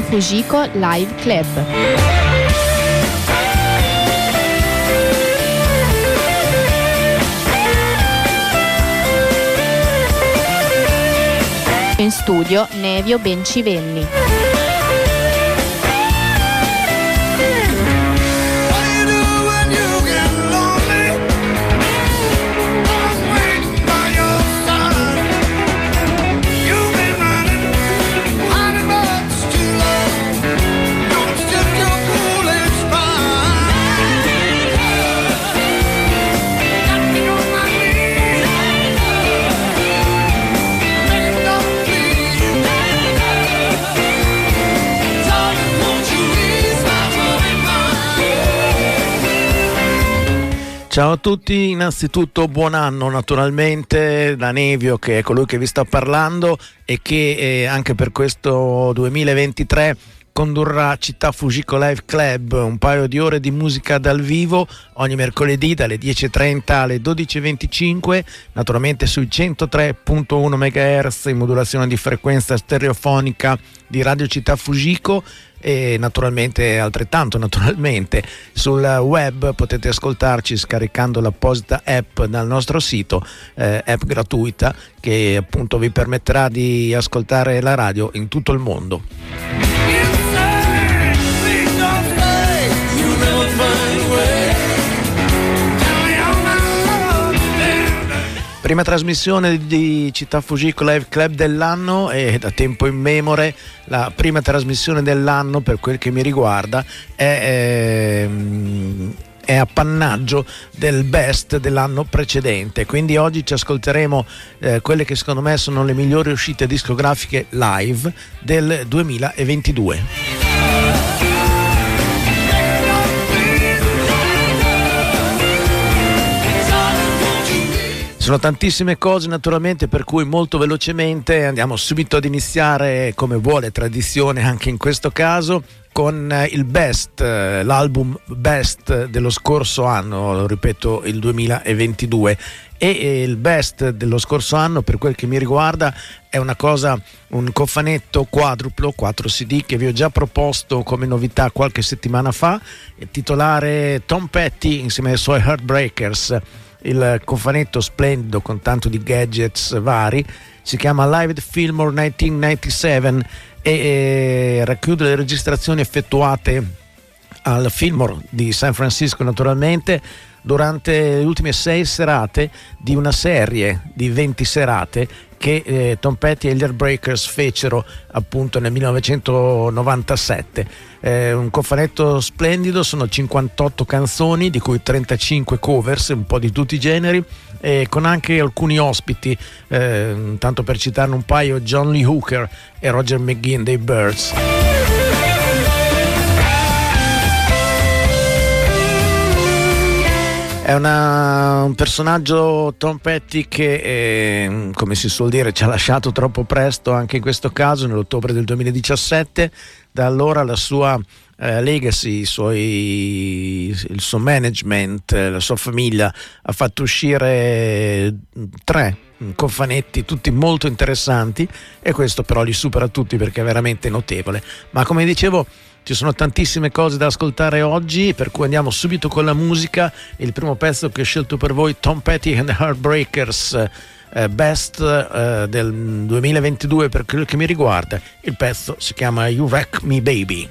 Fujiko Live Club. In studio Nevio Bencivelli. Ciao a tutti, innanzitutto buon anno naturalmente da Nevio che è colui che vi sta parlando e che eh, anche per questo 2023 condurrà Città Fujiko Live Club, un paio di ore di musica dal vivo ogni mercoledì dalle 10.30 alle 12.25, naturalmente sui 103.1 MHz in modulazione di frequenza stereofonica di Radio Città Fujiko e naturalmente altrettanto naturalmente sul web potete ascoltarci scaricando l'apposita app dal nostro sito eh, app gratuita che appunto vi permetterà di ascoltare la radio in tutto il mondo. Prima trasmissione di Città Fujiko Live Club dell'anno e da tempo immemore la prima trasmissione dell'anno per quel che mi riguarda è, ehm, è appannaggio del best dell'anno precedente. Quindi oggi ci ascolteremo eh, quelle che secondo me sono le migliori uscite discografiche live del 2022. Sono tantissime cose naturalmente per cui molto velocemente andiamo subito ad iniziare come vuole tradizione anche in questo caso con eh, il best, eh, l'album best dello scorso anno, ripeto il 2022 e il best dello scorso anno per quel che mi riguarda è una cosa, un cofanetto quadruplo 4 CD che vi ho già proposto come novità qualche settimana fa, titolare Tom Petty insieme ai suoi Heartbreakers il cofanetto splendido con tanto di gadgets vari, si chiama Live at Fillmore 1997 e, e racchiude le registrazioni effettuate al Fillmore di San Francisco naturalmente durante le ultime sei serate di una serie di 20 serate che eh, Tom Petty e gli Airbreakers fecero appunto nel 1997. Eh, un cofanetto splendido, sono 58 canzoni, di cui 35 covers, un po' di tutti i generi, e con anche alcuni ospiti, eh, tanto per citarne un paio, John Lee Hooker e Roger McGinn dei Birds. È una, un personaggio Tom Petty che, eh, come si suol dire, ci ha lasciato troppo presto anche in questo caso, nell'ottobre del 2017. Da allora la sua eh, legacy, suoi, il suo management, la sua famiglia ha fatto uscire tre cofanetti tutti molto interessanti e questo però li supera tutti perché è veramente notevole. Ma come dicevo ci sono tantissime cose da ascoltare oggi, per cui andiamo subito con la musica. Il primo pezzo che ho scelto per voi, Tom Petty and the Heartbreakers. Eh, best eh, del 2022 per quello che mi riguarda il pezzo si chiama You Wreck Me Baby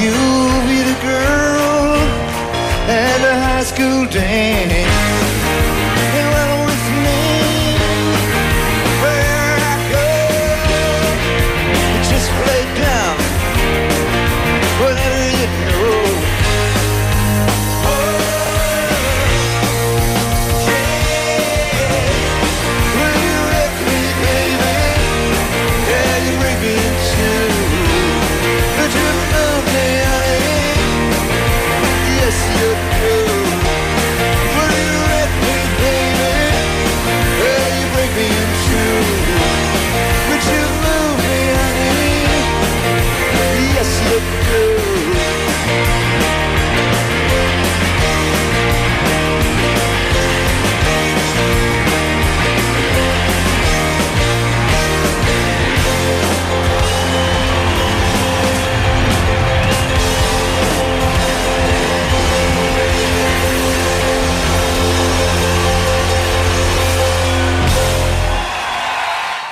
You'll be the girl at the high school dance.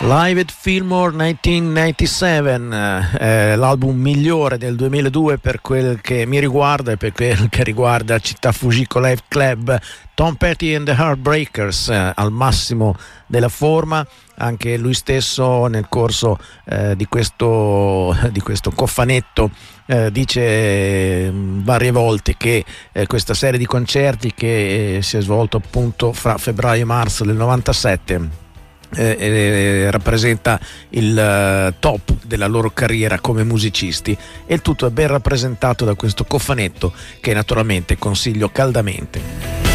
Live at Fillmore 1997, eh, l'album migliore del 2002 per quel che mi riguarda e per quel che riguarda Città Fujiko Live Club, Tom Petty and the Heartbreakers eh, al massimo della forma, anche lui stesso nel corso eh, di, questo, di questo cofanetto eh, dice mh, varie volte che eh, questa serie di concerti che eh, si è svolto appunto fra febbraio e marzo del 97 eh, eh, rappresenta il eh, top della loro carriera come musicisti e il tutto è ben rappresentato da questo cofanetto che naturalmente consiglio caldamente.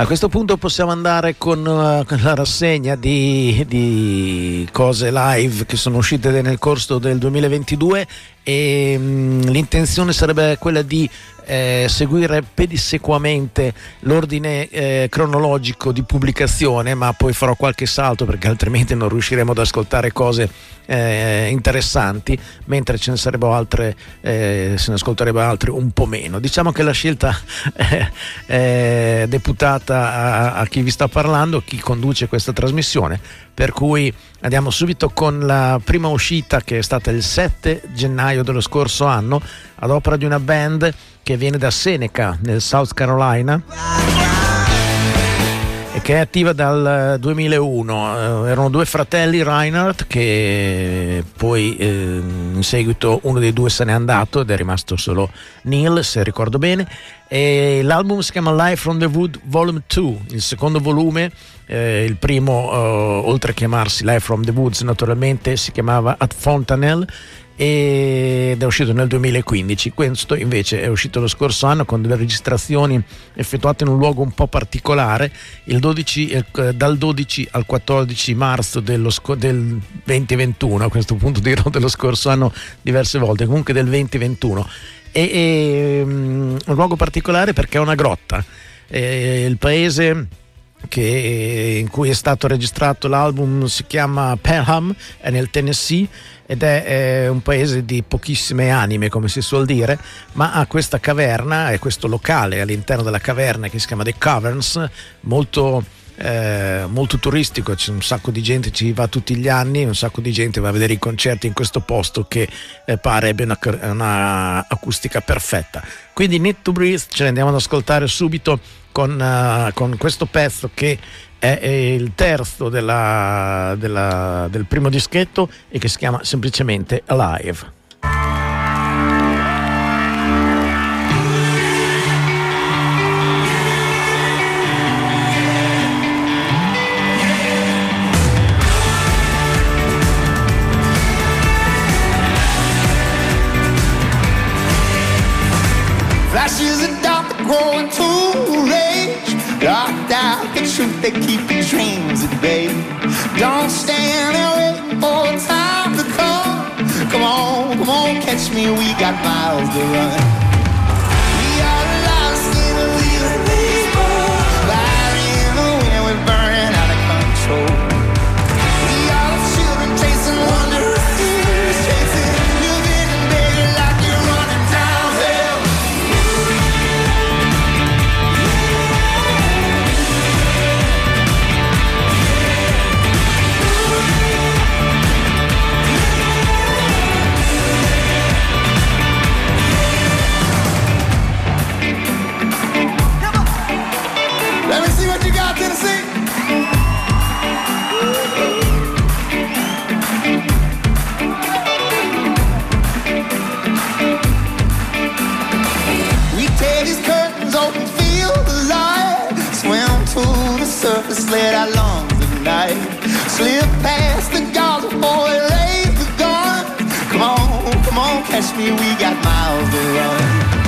A questo punto possiamo andare con, uh, la rassegna di, di cose live che sono uscite nel corso del 2022 e mm, l'intenzione sarebbe quella di eh, seguire pedissequamente l'ordine eh, cronologico di pubblicazione, ma poi farò qualche salto perché altrimenti non riusciremo ad ascoltare cose eh, interessanti, mentre ce ne sarebbero altre, eh, se ne ascolterebbero altre un po' meno. Diciamo che la scelta è, è deputata a, a chi vi sta parlando, chi conduce questa trasmissione, per cui andiamo subito con la prima uscita che è stata il 7 gennaio dello scorso anno ad opera di una band che viene da Seneca nel South Carolina che è attiva dal 2001. Eh, erano due fratelli Reinhardt che poi eh, in seguito uno dei due se n'è andato ed è rimasto solo Neil, se ricordo bene. E l'album si chiama Live from the Wood Volume 2, il secondo volume. Eh, il primo, eh, oltre a chiamarsi Live from the Woods, naturalmente si chiamava At Fontanelle ed è uscito nel 2015. Questo invece è uscito lo scorso anno con delle registrazioni effettuate in un luogo un po' particolare, il 12, eh, dal 12 al 14 marzo sco- del 2021, a questo punto dirò dello scorso anno diverse volte, comunque del 2021. E, e, um, un luogo particolare perché è una grotta. E il paese che, in cui è stato registrato l'album si chiama Pelham, è nel Tennessee ed è, è, un paese di pochissime anime, come si suol dire, ma ha questa caverna e questo locale all'interno della caverna che si chiama The Caverns, molto, eh, molto turistico, c'è un sacco di gente, ci va tutti gli anni, un sacco di gente va a vedere i concerti in questo posto che eh, pare abbia una, una perfetta. Quindi Need to Breathe ce ne andiamo ad ascoltare subito con, uh, con questo pezzo che è, è il terzo della, della, del primo dischetto e che si chiama semplicemente Alive. Don't stand there waiting for time to come. Come on, come on, catch me. We got miles to run. Our lungs at night. Slip past the before they raise the gun. Come on, come on, catch me, we got miles to run.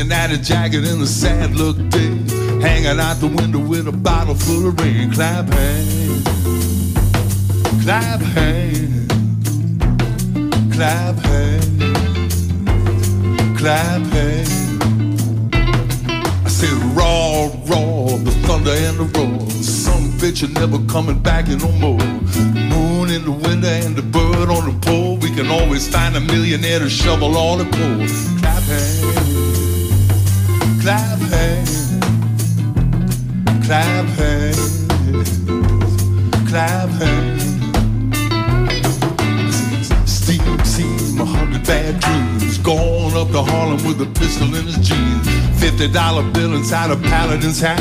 Cincinnati jacket and a sad look day. Hanging out the window with a bottle full of rain. Clap hands, clap hands, clap hands, clap hands. I said raw, raw, the thunder and the roar. Some bitch are never coming back no more. Moon in the window and the bird on the pole. We can always find a millionaire to shovel all the coal. Clap hands, clap hands, clap hands. Steam, steam, a hundred bad dreams. Going up to Harlem with a pistol in his jeans. Fifty dollar bill inside a paladin's hat.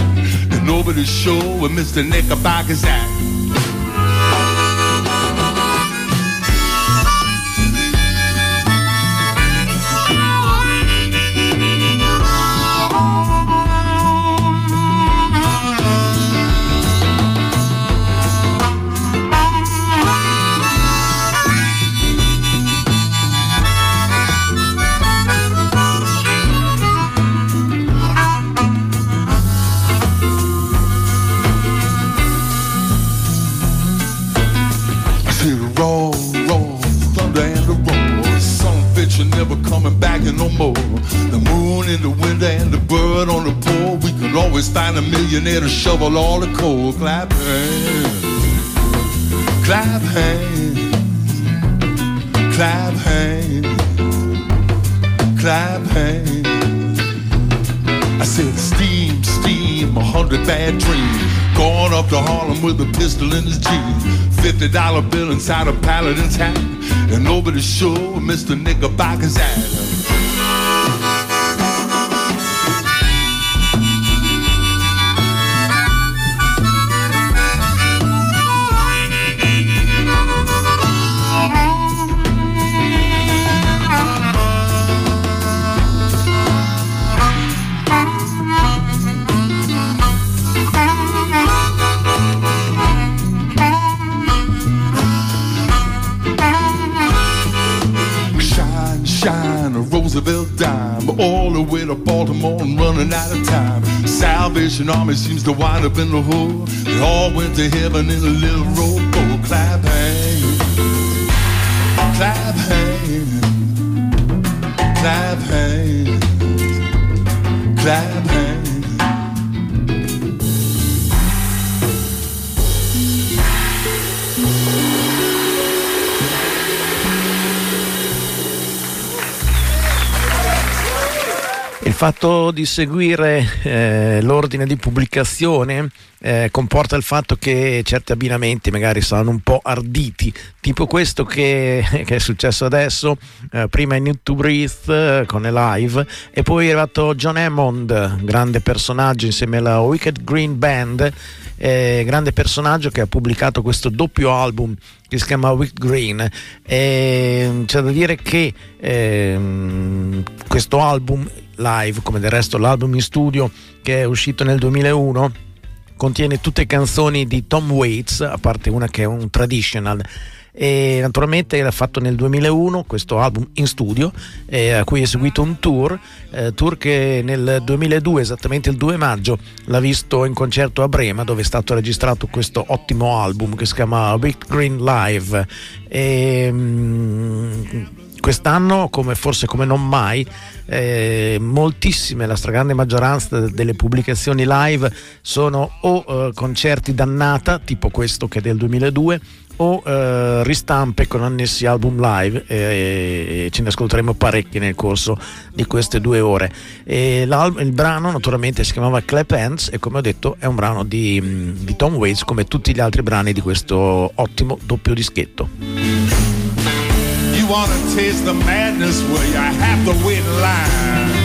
And nobody's sure where Mr. Knickerbocker's at. Millionaire to shovel all the coal. Clap hands, clap hands, clap hands, clap hands. I said steam, steam, a hundred bad dreams. Going up to Harlem with a pistol in his jeans. Fifty dollar bill inside a paladin's hat. And nobody's sure where Mr. Knickerbocker's at. Them on running out of time. Salvation Army seems to wind up in the hole. They all went to heaven in a little rowboat. Oh, clap hands, clap hands, clap hands, clap fatto di seguire eh, l'ordine di pubblicazione eh, comporta il fatto che certi abbinamenti magari saranno un po' arditi, tipo questo che, che è successo adesso, eh, prima in Need to Breathe eh, con le live e poi è arrivato John Hammond, grande personaggio insieme alla Wicked Green Band, eh, grande personaggio che ha pubblicato questo doppio album che si chiama Wicked Green e c'è da dire che ehm, questo album live, come del resto l'album in studio che è uscito nel 2001, contiene tutte canzoni di Tom Waits, a parte una che è un traditional. E naturalmente era fatto nel 2001 questo album in studio eh, a cui è seguito un tour eh, tour che nel 2002 esattamente il 2 maggio l'ha visto in concerto a Brema dove è stato registrato questo ottimo album che si chiama Big Green Live. E, mh, quest'anno come forse come non mai eh, moltissime, la stragrande maggioranza delle pubblicazioni live sono o eh, concerti dannata, tipo questo che è del 2002, o eh, ristampe con annessi album live e, e ce ne ascolteremo parecchi nel corso di queste due ore. il brano naturalmente si chiamava Clap Hands e come ho detto è un brano di, di Tom Waits come tutti gli altri brani di questo ottimo doppio dischetto. wanna taste the madness where you have to wait in line.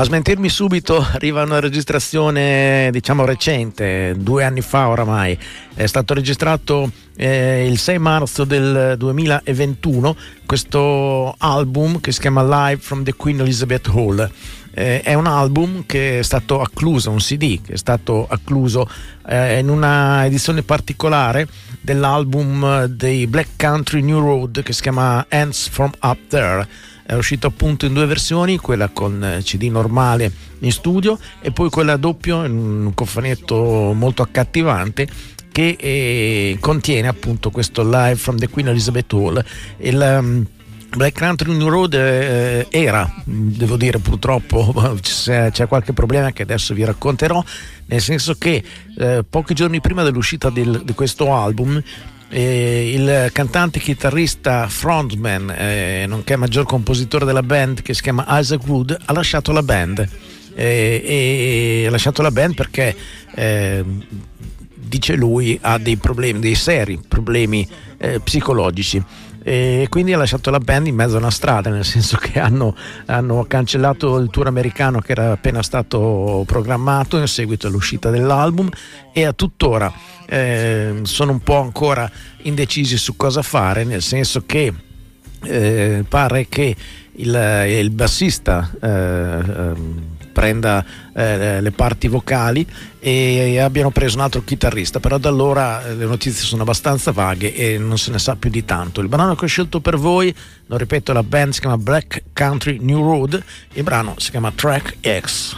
A smentirmi subito arriva una registrazione diciamo recente, due anni fa oramai, è stato registrato eh, il 6 marzo del 2021 questo album che si chiama Live from the Queen Elizabeth Hall. Eh, è un album che è stato accluso, un CD che è stato accluso eh, in una edizione particolare dell'album dei Black Country New Road che si chiama Hands from Up There. È uscito appunto in due versioni, quella con CD normale in studio e poi quella doppio in un cofanetto molto accattivante che eh, contiene appunto questo live from the Queen Elizabeth Hall. Il, um, Black Country New Road eh, era, devo dire purtroppo c'è qualche problema che adesso vi racconterò, nel senso che eh, pochi giorni prima dell'uscita del, di questo album eh, il cantante, chitarrista, frontman, eh, nonché maggior compositore della band che si chiama Isaac Wood, ha lasciato la band. Eh, ha lasciato la band perché eh, dice lui ha dei problemi, dei seri problemi psicologici e quindi ha lasciato la band in mezzo a una strada, nel senso che hanno, hanno, cancellato il tour americano che era appena stato programmato in seguito all'uscita dell'album e a tuttora eh, sono un po' ancora indecisi su cosa fare, nel senso che eh, pare che il, il bassista eh, ehm, prenda eh, le parti vocali e abbiano preso un altro chitarrista, però da allora eh, le notizie sono abbastanza vaghe e non se ne sa più di tanto. Il brano che ho scelto per voi, lo ripeto, la band si chiama Black Country New Road, il brano si chiama Track X.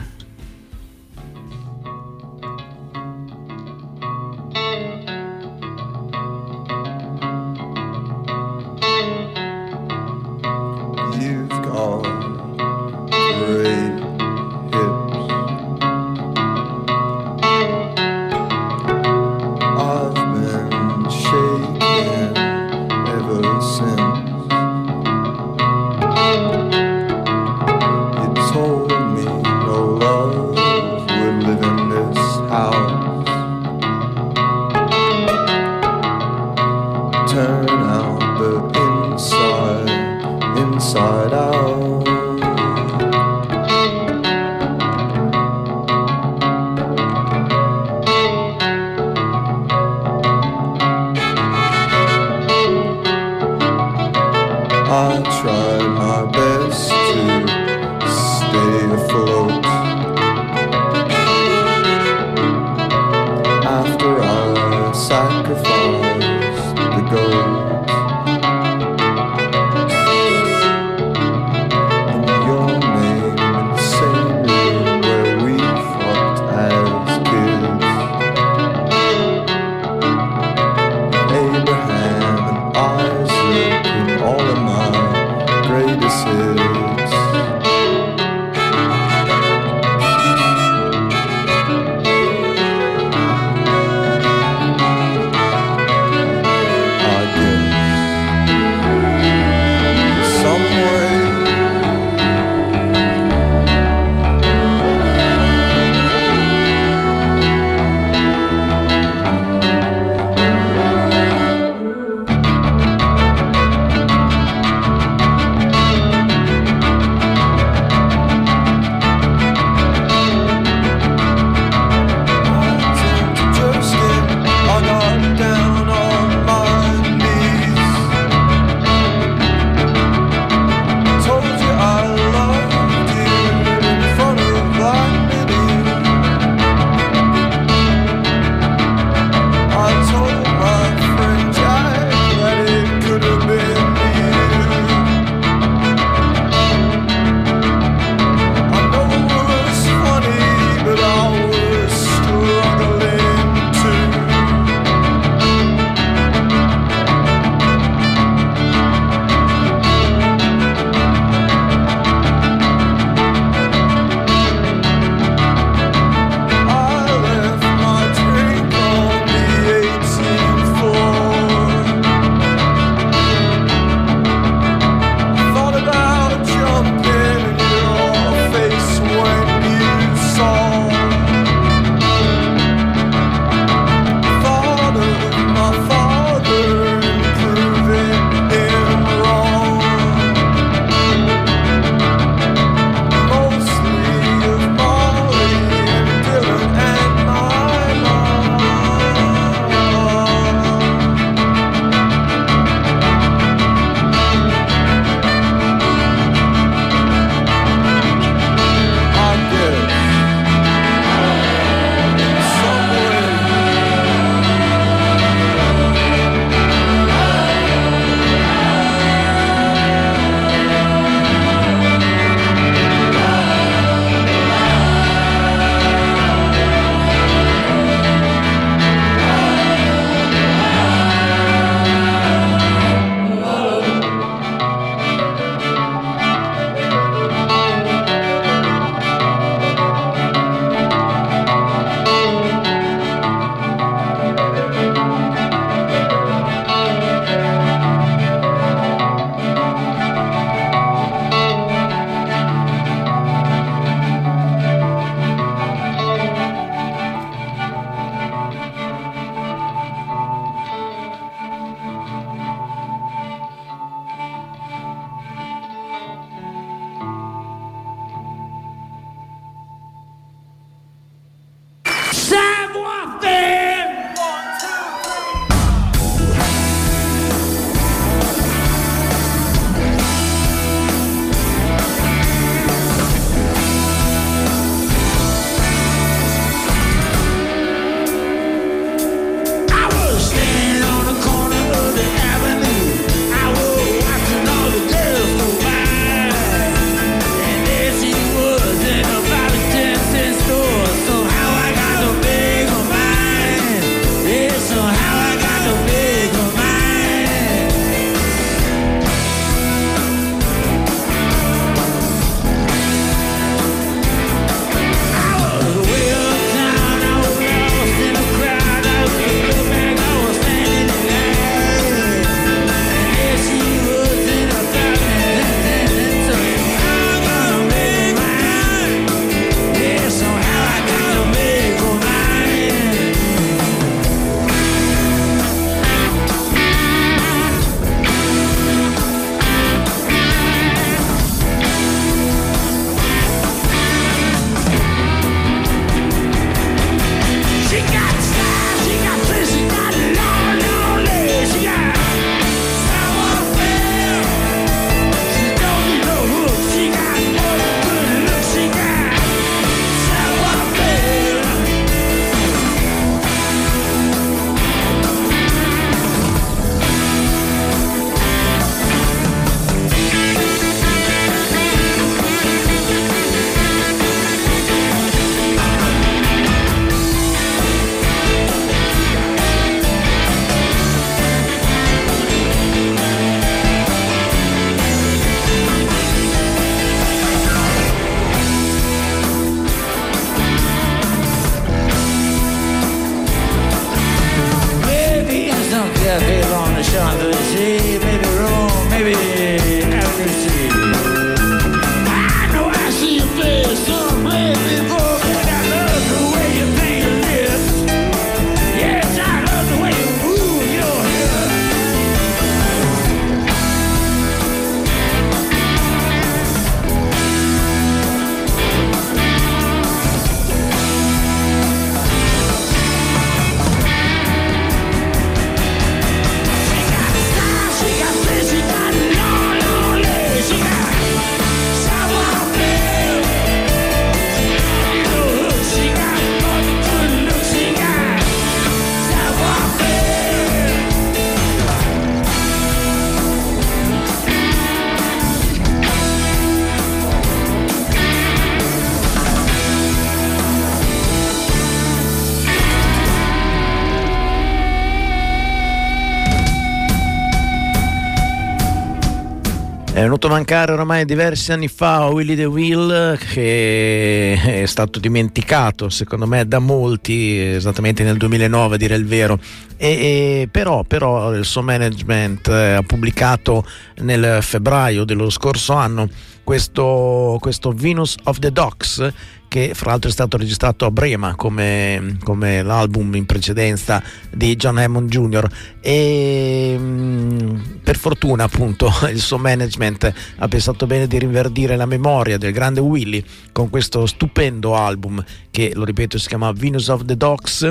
venuto mancare ormai diversi anni fa Willy the Will che è stato dimenticato secondo me da molti esattamente nel 2009 a dire il vero. E, e però, però il suo management eh, ha pubblicato nel febbraio dello scorso anno questo, questo Venus of the Docks che fra l'altro è stato registrato a Brema come, come l'album in precedenza di John Hammond Jr. e mm, per fortuna appunto il suo management ha pensato bene di rinverdire la memoria del grande Willy con questo stupendo album che lo ripeto si chiama Venus of the Docks.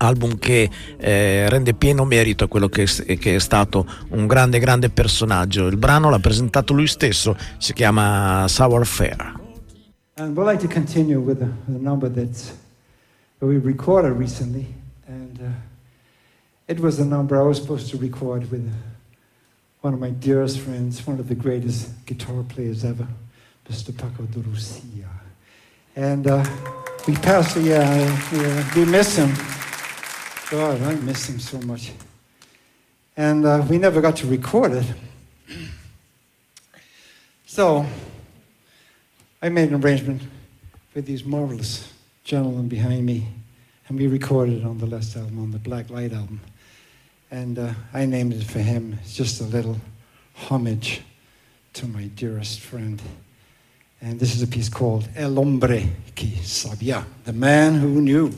Album che eh, rende pieno merito a quello che, che, è stato un grande grande personaggio. Il brano l'ha presentato lui stesso si chiama Sour Fair And we'd like to continue with a, a number that's that we recorded recently, and uh, it was a number I was supposed to record with one of my dearest friends, one of the greatest guitar players ever, Mr. Paco de Lucia. And uh, we passed, yeah, yeah, we miss him. God, I miss him so much. And uh, we never got to record it. So I made an arrangement with these marvelous gentlemen behind me, and we recorded it on the last album, on the Black Light album. And uh, I named it for him. It's just a little homage to my dearest friend. And this is a piece called El Hombre que Sabía, the man who knew.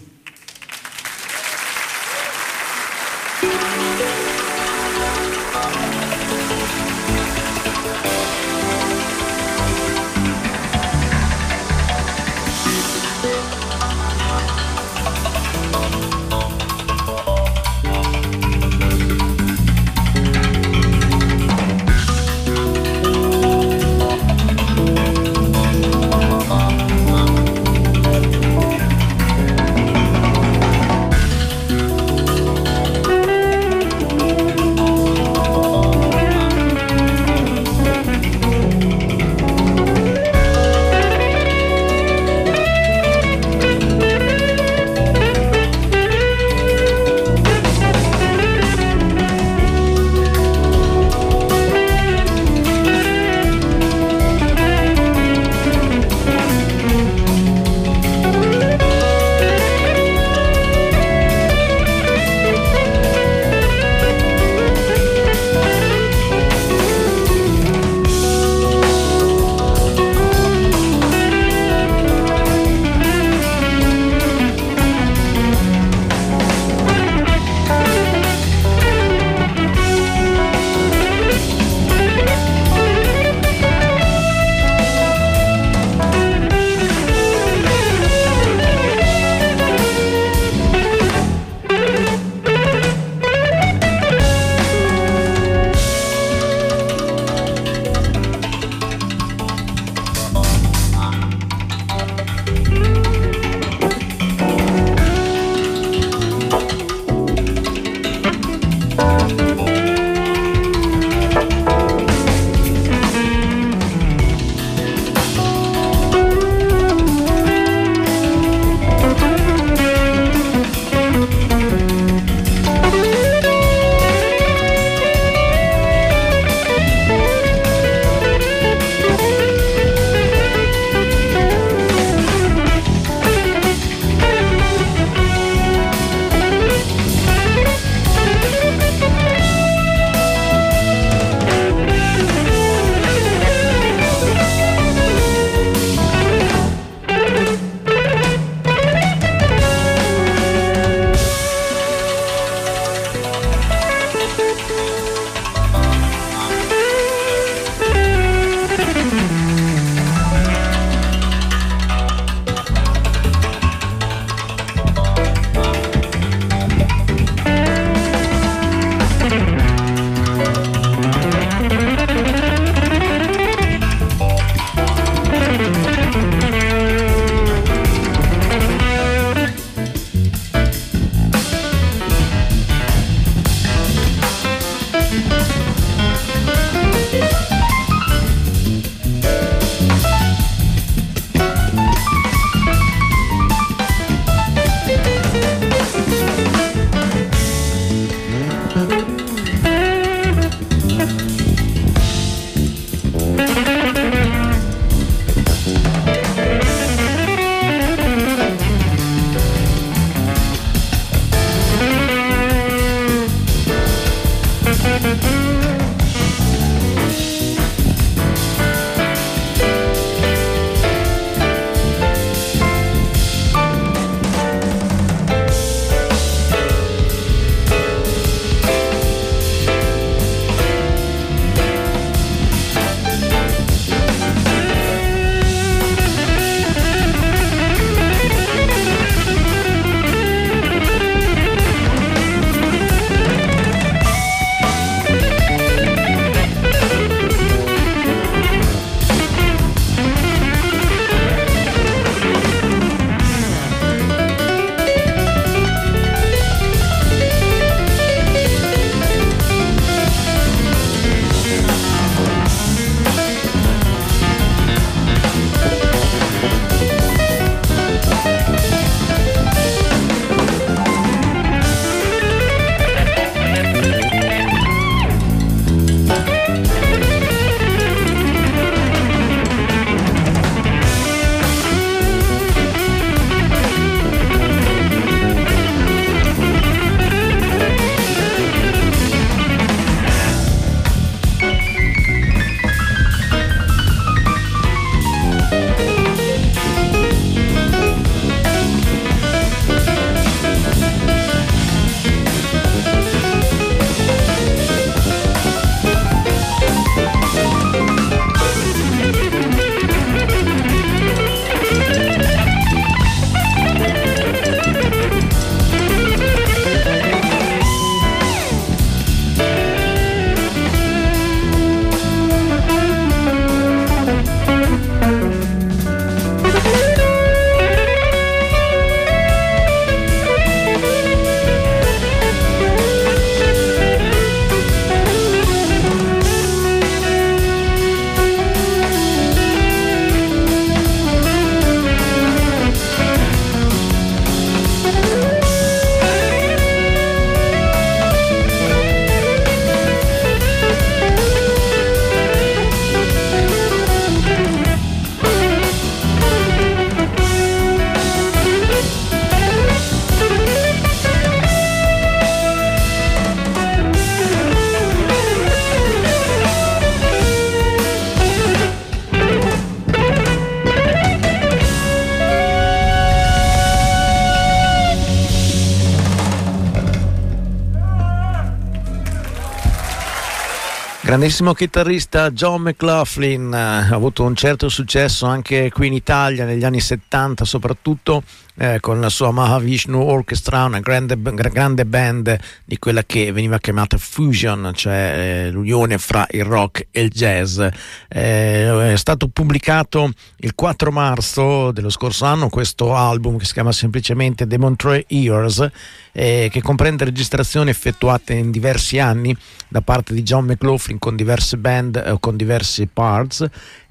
Grandissimo chitarrista John McLaughlin, ha avuto un certo successo anche qui in Italia negli anni 70 soprattutto eh, con la sua Mahavishnu Orchestra, una grande, grande, band di quella che veniva chiamata fusion, cioè eh, l'unione fra il rock e il jazz. Eh, è stato pubblicato il 4 marzo dello scorso anno questo album che si chiama semplicemente The Montreux Years, eh, che comprende registrazioni effettuate in diversi anni da parte di John McLaughlin con diverse band o con diversi parts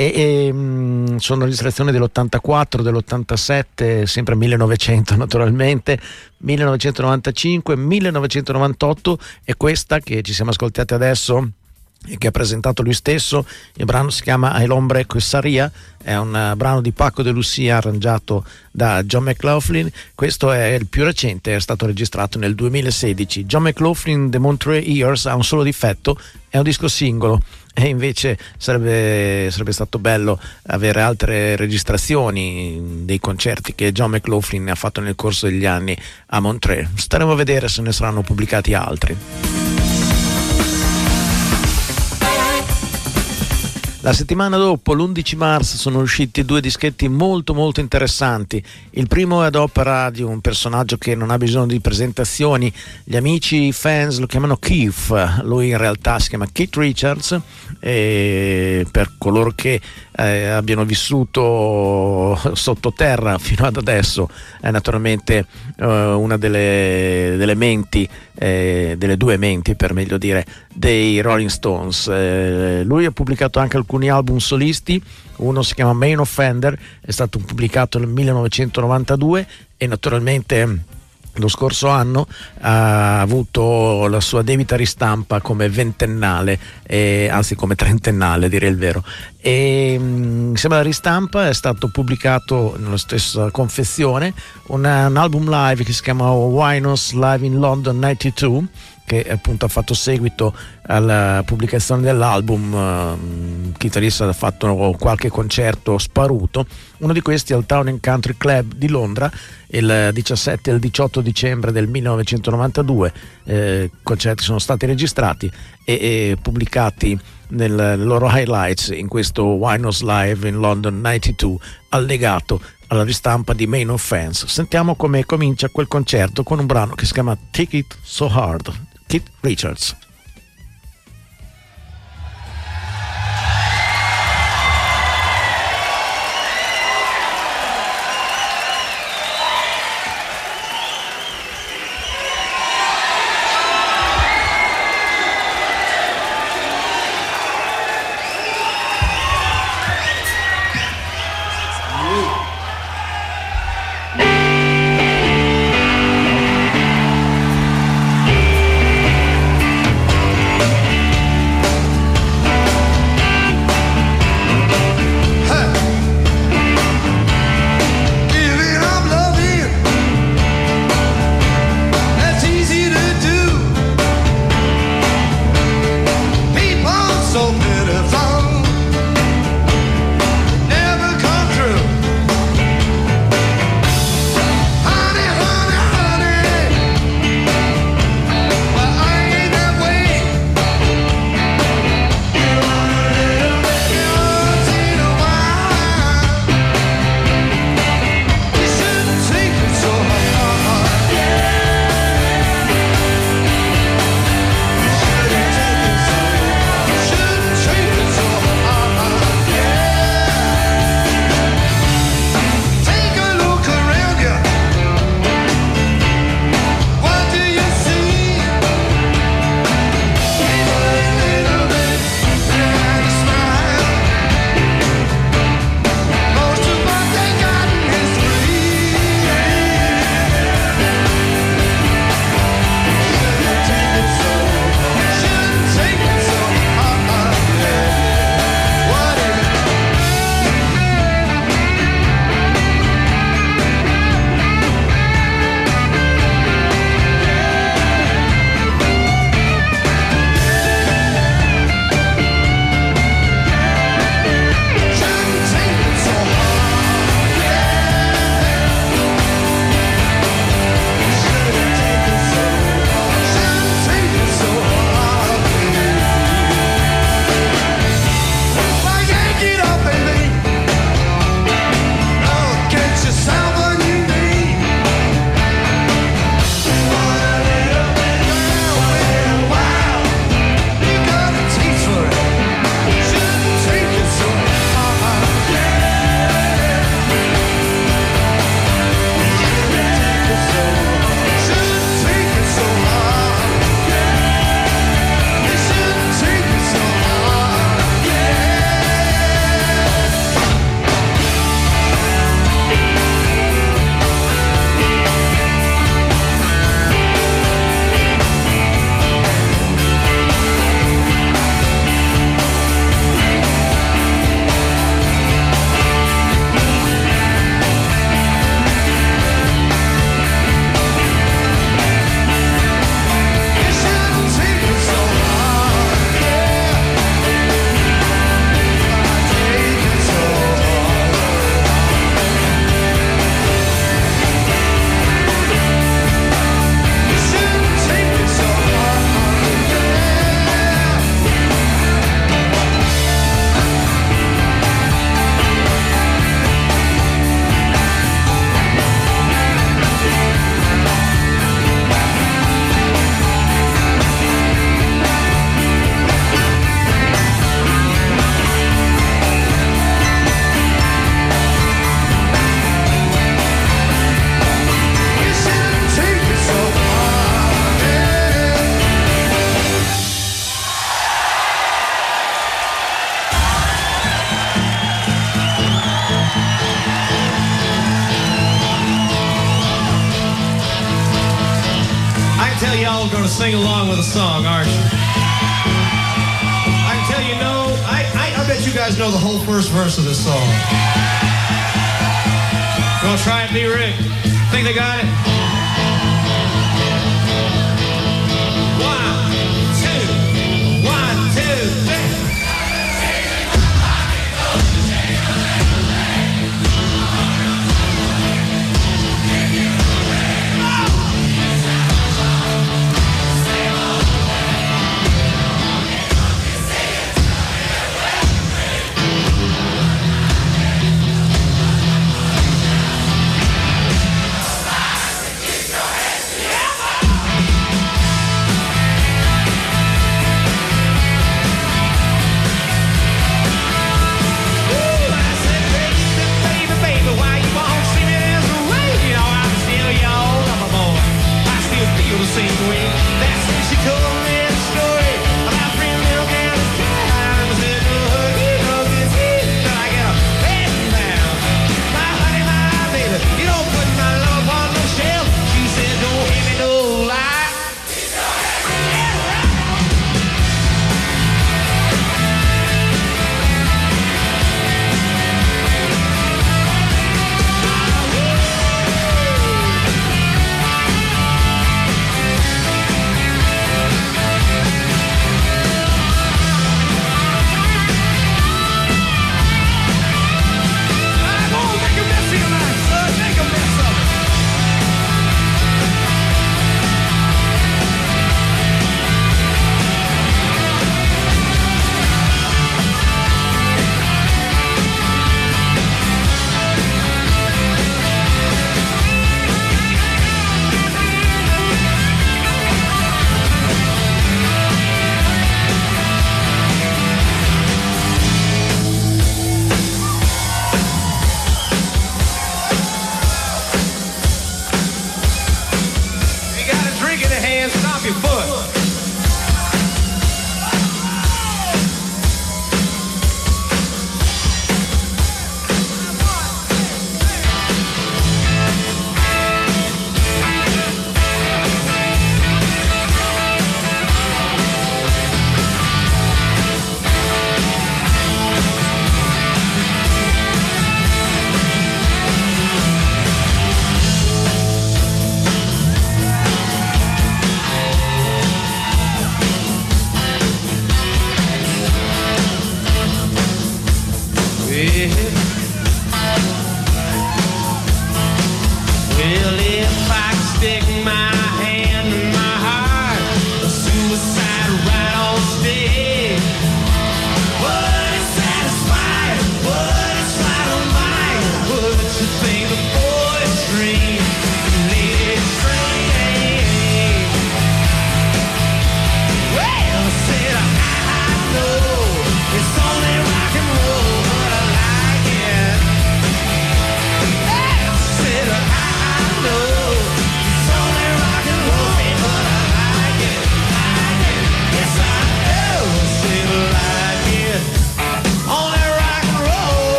e, e mh, sono registrazioni dell'84, dell'87, sempre 1900 naturalmente, 1995, 1998 e questa che ci siamo ascoltati adesso che ha presentato lui stesso. Il brano si chiama Ai l'ombre Quesaria, è un uh, brano di Paco De Lucia arrangiato da John McLaughlin. Questo è il più recente, è stato registrato nel 2016. John McLaughlin The Montreux Years ha un solo difetto, è un disco singolo e invece sarebbe, sarebbe, stato bello avere altre registrazioni dei concerti che John McLaughlin ha fatto nel corso degli anni a Montreux. Staremo a vedere se ne saranno pubblicati altri. La settimana dopo, l'11 marzo, sono usciti due dischetti molto molto interessanti. Il primo è ad opera di un personaggio che non ha bisogno di presentazioni. Gli amici i fans lo chiamano Keith, lui in realtà si chiama Keith Richards e per coloro che eh, abbiano vissuto sottoterra fino ad adesso è naturalmente eh, una delle, delle menti, eh, delle due menti per meglio dire, dei Rolling Stones. Eh, lui ha pubblicato anche alcuni album solisti, uno si chiama Main Offender, è stato pubblicato nel 1992 e naturalmente lo scorso anno ha avuto la sua debita ristampa come ventennale, eh, anzi come trentennale direi il vero. E insieme alla ristampa è stato pubblicato nella stessa confezione un, un album live che si chiama Winos Live in London 92 che appunto ha fatto seguito alla pubblicazione dell'album, il chitarrista ha fatto qualche concerto sparuto, uno di questi al Town and Country Club di Londra il 17 e il 18 dicembre del 1992, eh, concerti sono stati registrati e, e pubblicati nel loro highlights in questo Winos Live in London 92 allegato alla ristampa di Main Offense. Sentiamo come comincia quel concerto con un brano che si chiama Take It So Hard. Keith Richards.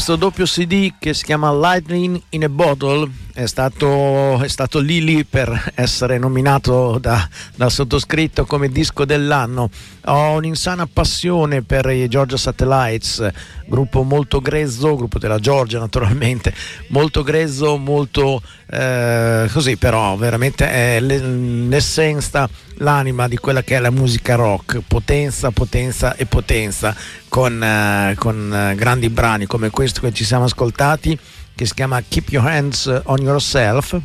Questo doppio CD che si chiama Lightning in a Bottle è stato, è stato lì lì per essere nominato da, dal sottoscritto come disco dell'anno. Ho un'insana passione per i Georgia Satellites, gruppo molto grezzo, gruppo della Georgia naturalmente, molto grezzo, molto eh, così però veramente è l'essenza, l'anima di quella che è la musica rock, potenza, potenza e potenza con, eh, con eh, grandi brani come questo che ci siamo ascoltati che si chiama Keep Your Hands on Yourself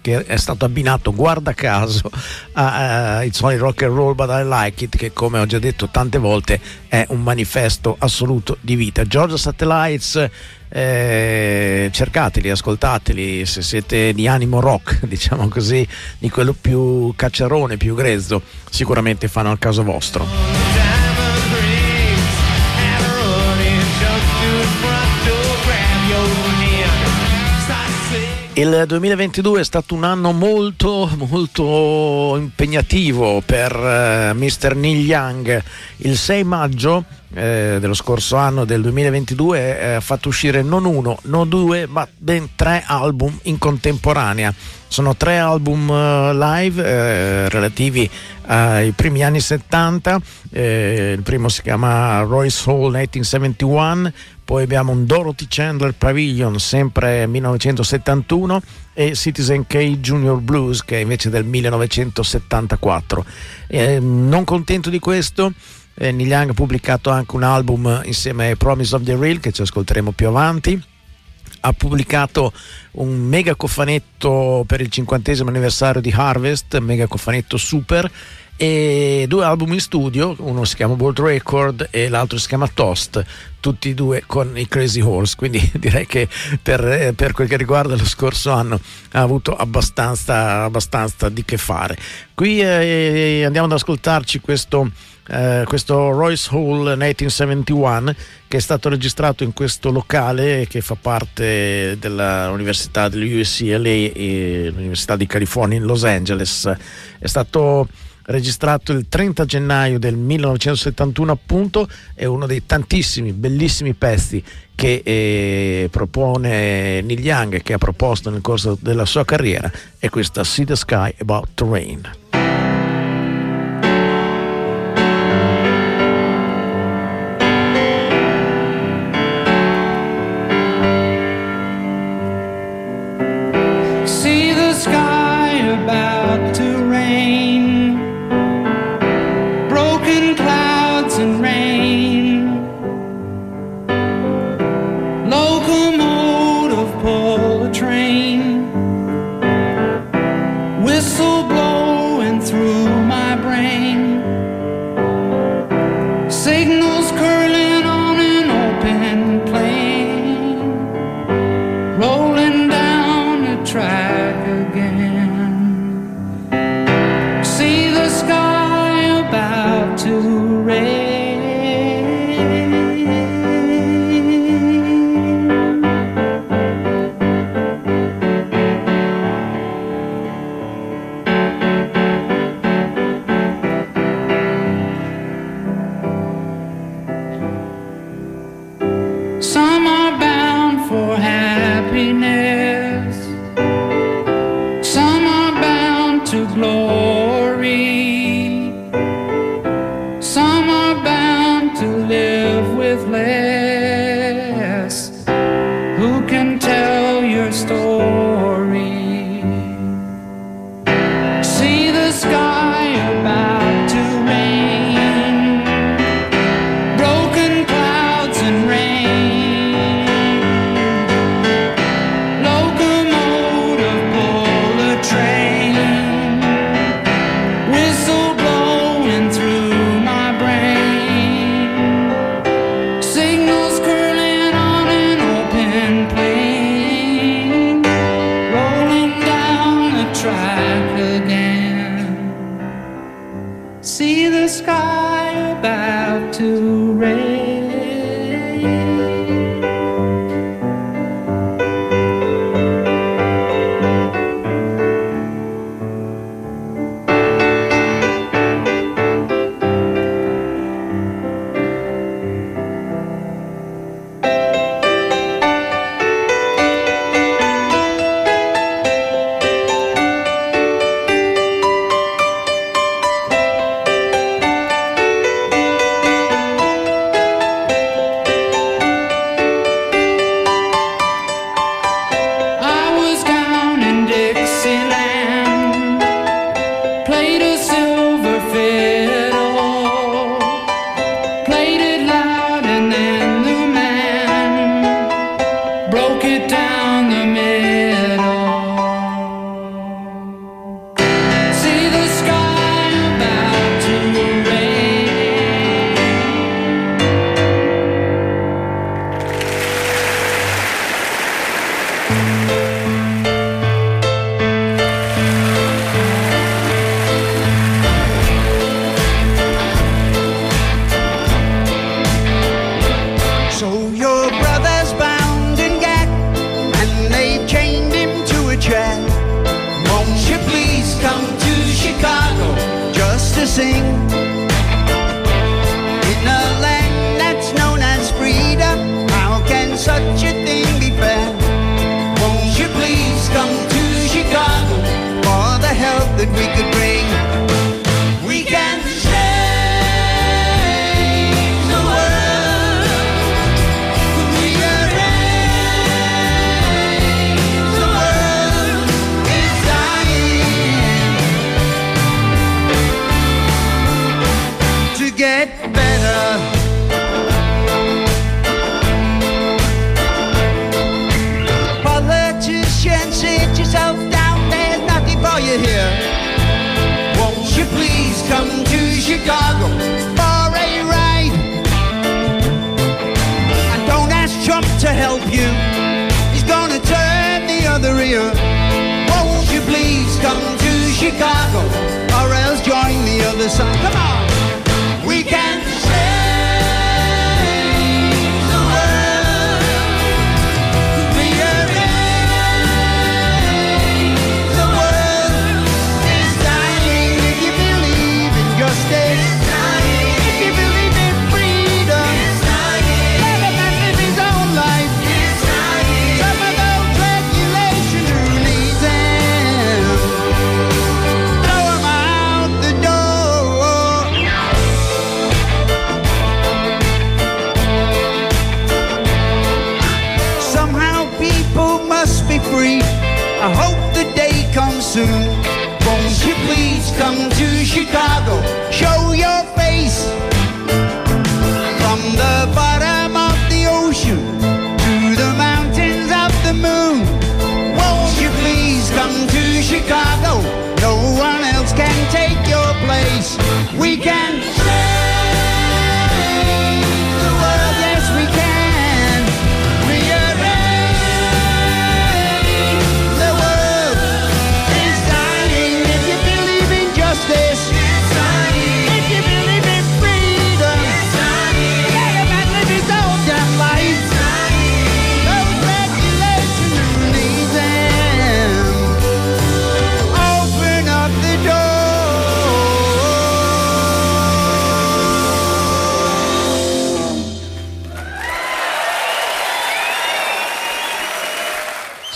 che è stato abbinato guarda caso a uh, It's Only Rock and Roll But I Like It che come ho già detto tante volte è un manifesto assoluto di vita. Georgia Satellites eh, cercateli, ascoltateli se siete di animo rock diciamo così di quello più cacciarone, più grezzo sicuramente fanno al caso vostro Il 2022 è stato un anno molto molto impegnativo per uh, Mr. Neil Young. Il 6 maggio eh, dello scorso anno del 2022 eh, ha fatto uscire non uno, non due, ma ben tre album in contemporanea. Sono tre album uh, live eh, relativi ai primi anni 70. Eh, il primo si chiama Royce Hall 1971, poi abbiamo un Dorothy Chandler Pavilion, sempre 1971, e Citizen K Junior Blues, che è invece del 1974. Eh, non contento di questo, eh, Neil Young ha pubblicato anche un album insieme a Promise of the Real, che ci ascolteremo più avanti ha pubblicato un mega cofanetto per il cinquantesimo anniversario di Harvest, mega cofanetto super e due album in studio, uno si chiama World Record e l'altro si chiama Toast, tutti e due con i Crazy Horse, quindi direi che per, per quel che riguarda lo scorso anno ha avuto abbastanza, abbastanza di che fare. Qui eh, andiamo ad ascoltarci questo, eh, questo Royce Hall 1971 che è stato registrato in questo locale che fa parte dell'Università dell'USCLA, l'Università di California in Los Angeles. È stato registrato il 30 gennaio del 1971 appunto, è uno dei tantissimi bellissimi pezzi che eh, propone Neil Young che ha proposto nel corso della sua carriera è questa See the Sky About the Rain.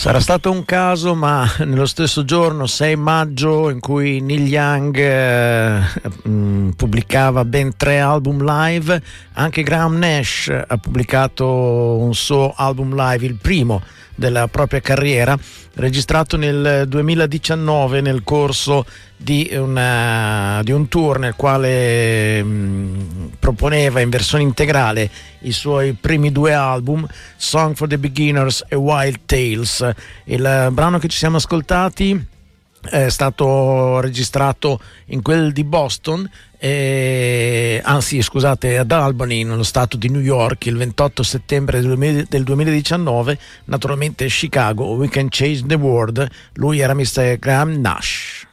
Sarà stato un caso, ma nello stesso giorno, 6 maggio, in cui Neil Young eh, mm, pubblicava ben tre album live, anche Graham Nash ha pubblicato un suo album live, il primo della propria carriera, registrato nel 2019 nel corso di, una, eh, di un tour nel quale mh, proponeva in versione integrale i suoi primi due album, Song for the Beginners e Wild Tales. Il brano che ci siamo ascoltati è stato registrato in quel di Boston eh, ah, anzi scusate, ad Albany, nello stato di New York, il 28 settembre del 2019, naturalmente Chicago, We Can Change the World, lui era Mr. Graham Nash.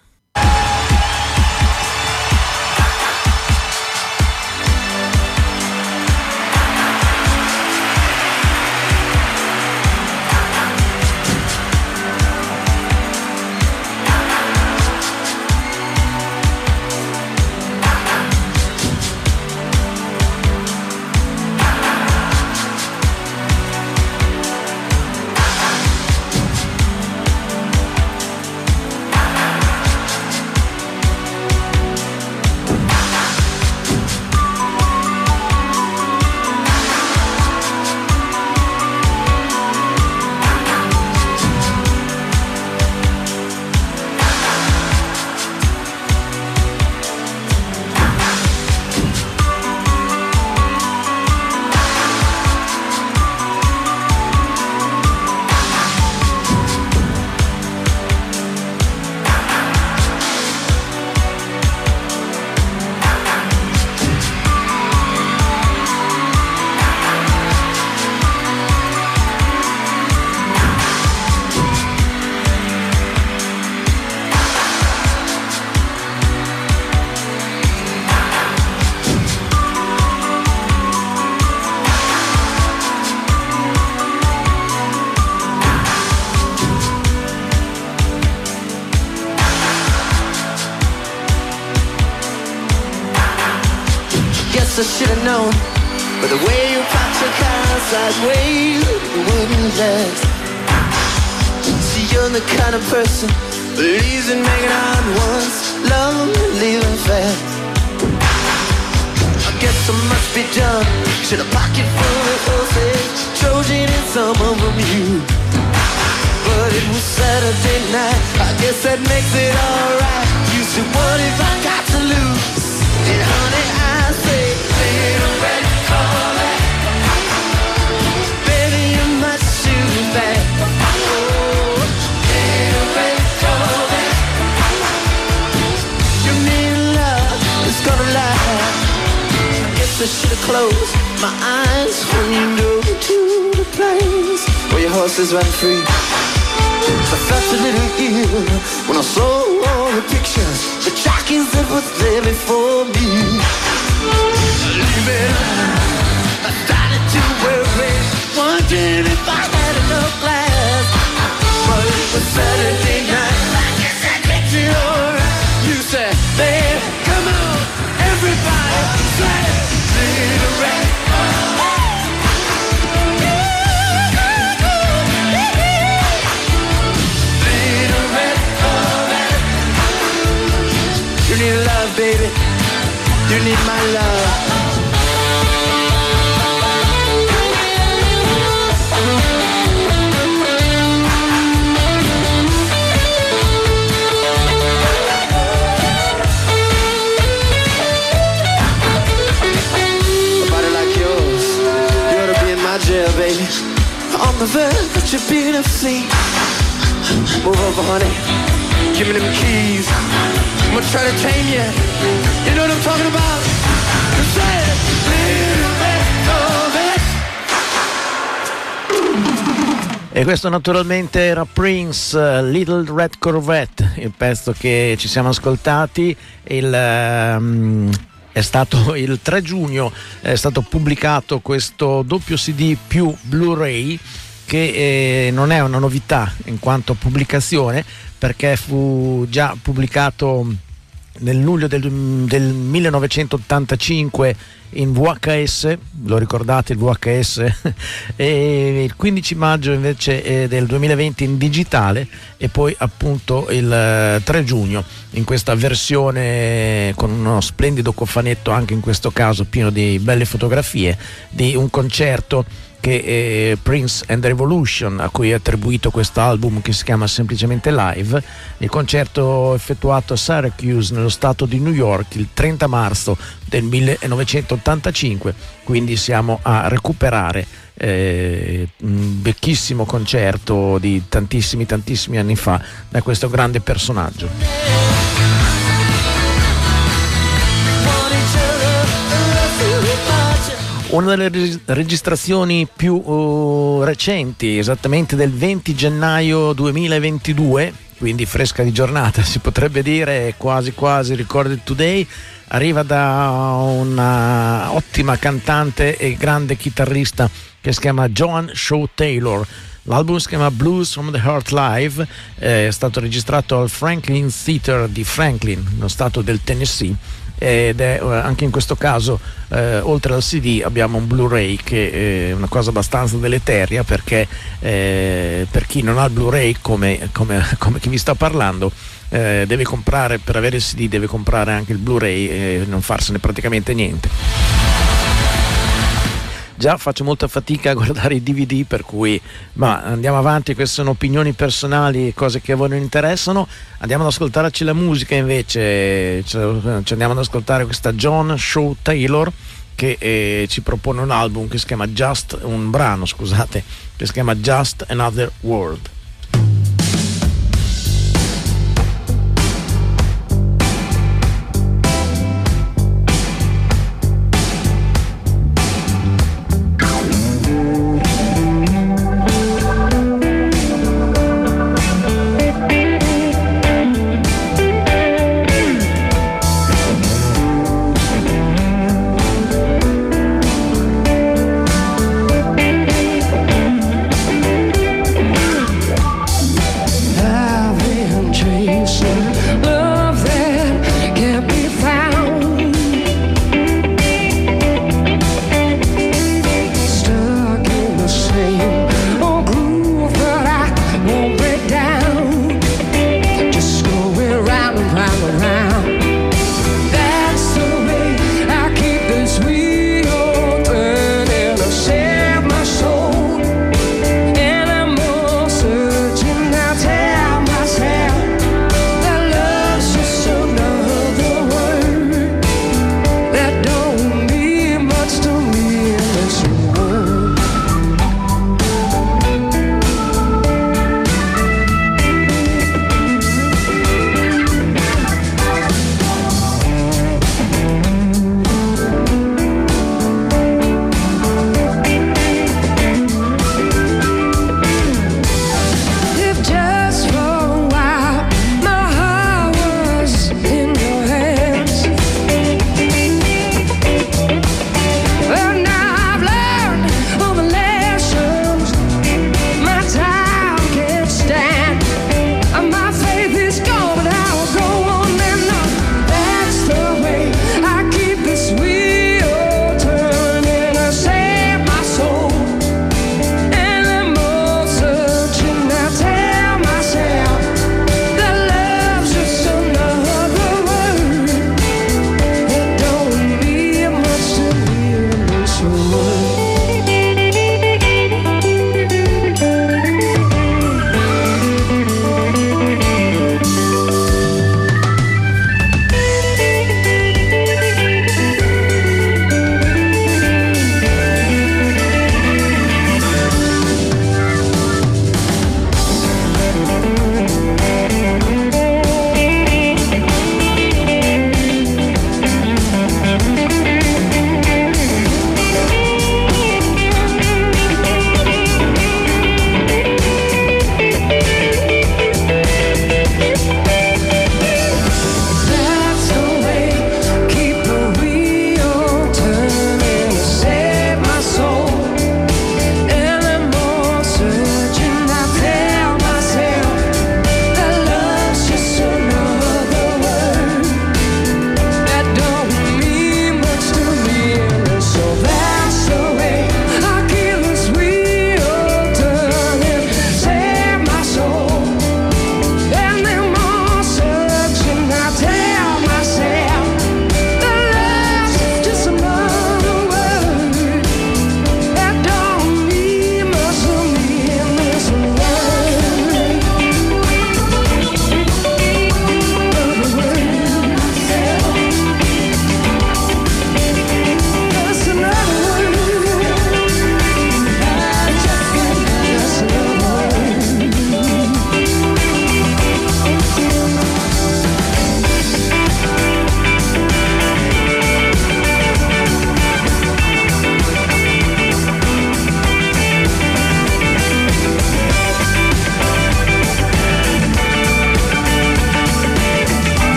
Was there before be in my jail, baby. On the verge of being obscene. Move over, honey. Give me them keys. I'm gonna try to tame you. You know what I'm talking about? Say it. E questo naturalmente era Prince, Little Red Corvette, il pezzo che ci siamo ascoltati. Il, ehm, è stato il 3 giugno, è stato pubblicato questo doppio CD più Blu-ray che eh, non è una novità in quanto pubblicazione perché fu già pubblicato nel luglio del, del 1985 in VHS, lo ricordate il VHS? e il 15 maggio invece eh, del 2020 in digitale e poi appunto il eh, 3 giugno in questa versione con uno splendido cofanetto anche in questo caso pieno di belle fotografie di un concerto che eh, Prince and Revolution a cui è attribuito questo album che si chiama semplicemente Live il concerto effettuato a Syracuse nello stato di New York il 30 marzo del 1985 quindi siamo a recuperare eh, un vecchissimo concerto di tantissimi tantissimi anni fa da questo grande personaggio Una delle reg- registrazioni più uh, recenti, esattamente del 20 gennaio 2022, quindi fresca di giornata si potrebbe dire, quasi quasi Recorded Today, arriva da una ottima cantante e grande chitarrista che si chiama Joan Shaw Taylor. L'album si chiama Blues from the Heart Live, eh, è stato registrato al Franklin Theater di Franklin, nello stato del Tennessee ed è anche in questo caso eh, oltre al CD abbiamo un Blu-ray che è una cosa abbastanza deleteria perché eh, per chi non ha il Blu-ray come, come, come chi vi sta parlando eh, deve comprare per avere il CD deve comprare anche il Blu-ray e non farsene praticamente niente già faccio molta fatica a guardare i DVD per cui ma andiamo avanti queste sono opinioni personali cose che a voi non interessano. Andiamo ad ascoltarci la musica invece. Ci andiamo ad ascoltare questa John Shaw Taylor che eh, ci propone un album che si chiama Just un brano scusate che si chiama Just Another World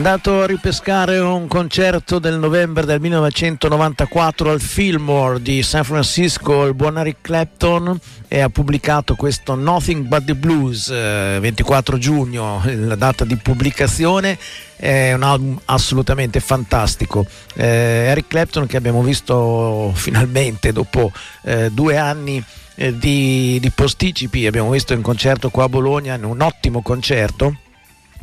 andato a ripescare un concerto del novembre del 1994 al Fillmore di San Francisco, il buon Eric Clapton, e ha pubblicato questo Nothing But the Blues, eh, 24 giugno, la data di pubblicazione. È un album assolutamente fantastico. Eh, Eric Clapton che abbiamo visto finalmente dopo eh, due anni eh, di, di posticipi, abbiamo visto in concerto qua a Bologna, un ottimo concerto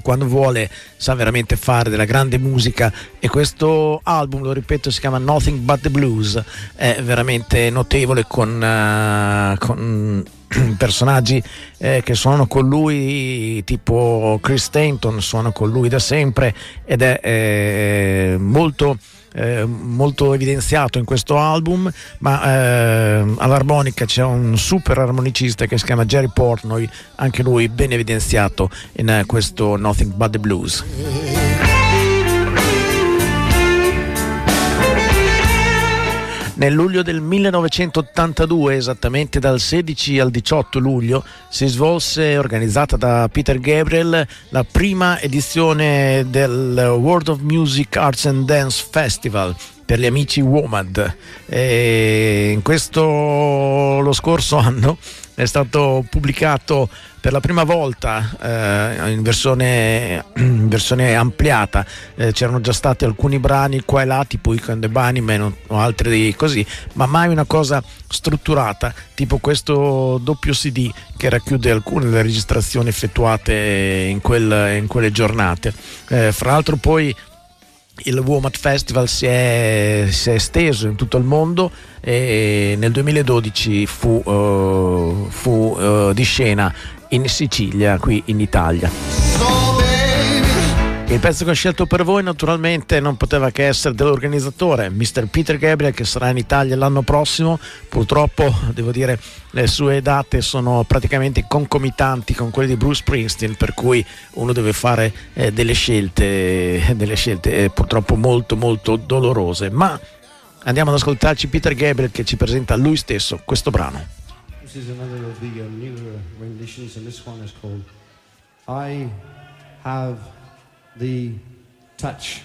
quando vuole sa veramente fare della grande musica. E questo album, lo ripeto, si chiama Nothing But the Blues, è veramente notevole con, uh, con personaggi eh, che suonano con lui tipo Chris Stanton suona con lui da sempre ed è eh, molto eh, molto evidenziato in questo album, ma eh, all'armonica c'è un super armonicista che si chiama Jerry Portnoy, anche lui ben evidenziato in eh, questo Nothing But the Blues. Nel luglio del 1982, esattamente dal 16 al 18 luglio, si svolse, organizzata da Peter Gabriel, la prima edizione del World of Music Arts and Dance Festival per gli amici WOMAD. E in questo lo scorso anno è stato pubblicato per la prima volta eh, in, versione, in, versione, ampliata. Eh, c'erano già stati alcuni brani qua e là, tipo i Can the Bunnymen o altri così, ma mai una cosa strutturata, tipo questo doppio CD che racchiude alcune delle registrazioni effettuate in, quel, in quelle giornate. Eh, fra l'altro poi il WOMAT Festival si è, si è, esteso in tutto il mondo e nel 2012 fu, uh, fu uh, di scena in Sicilia, qui in Italia. Il pezzo che ho scelto per voi naturalmente non poteva che essere dell'organizzatore, Mr. Peter Gabriel, che sarà in Italia l'anno prossimo. Purtroppo, devo dire, le sue date sono praticamente concomitanti con quelle di Bruce Springsteen, per cui uno deve fare eh, delle scelte, delle scelte eh, purtroppo molto molto dolorose. Ma andiamo ad ascoltarci Peter Gabriel che ci presenta lui stesso questo brano. This is another of the um, newer renditions and I Have the touch.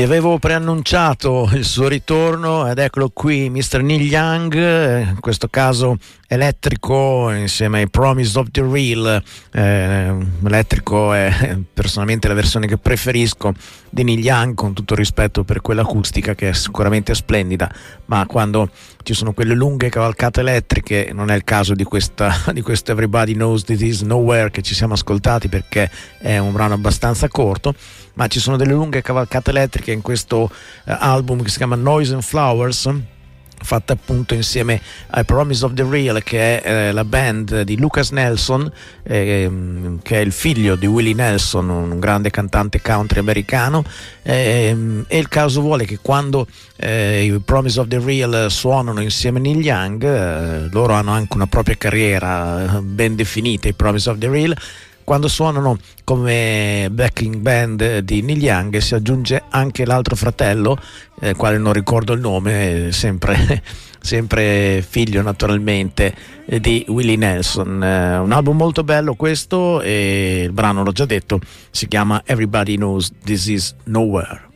Vi avevo preannunciato il suo ritorno ed eccolo qui, Mr. Neil Young, eh, in questo caso elettrico insieme ai Promise of the Real. Eh, elettrico è personalmente la versione che preferisco di Neil Young, con tutto rispetto per quella acustica che è sicuramente splendida, ma quando ci sono quelle lunghe cavalcate elettriche non è il caso di questa di questo Everybody Knows This Is Nowhere che ci siamo ascoltati perché è un brano abbastanza corto ma ci sono delle lunghe cavalcate elettriche in questo eh, album che si chiama Noise and Flowers fatta appunto insieme ai Promise of the Real che è eh, la band di Lucas Nelson eh, che è il figlio di Willie Nelson un grande cantante country americano. Eh, e il caso vuole che quando eh, i Promise of the Real suonano insieme a Neil Young eh, loro hanno anche una propria carriera eh, ben definita i Promise of the Real quando suonano come backing band di Neil Young si aggiunge anche l'altro fratello, eh, quale non ricordo il nome, sempre, sempre figlio naturalmente eh, di Willie Nelson. Eh, un album molto bello questo e il brano l'ho già detto, si chiama Everybody Knows This Is Nowhere.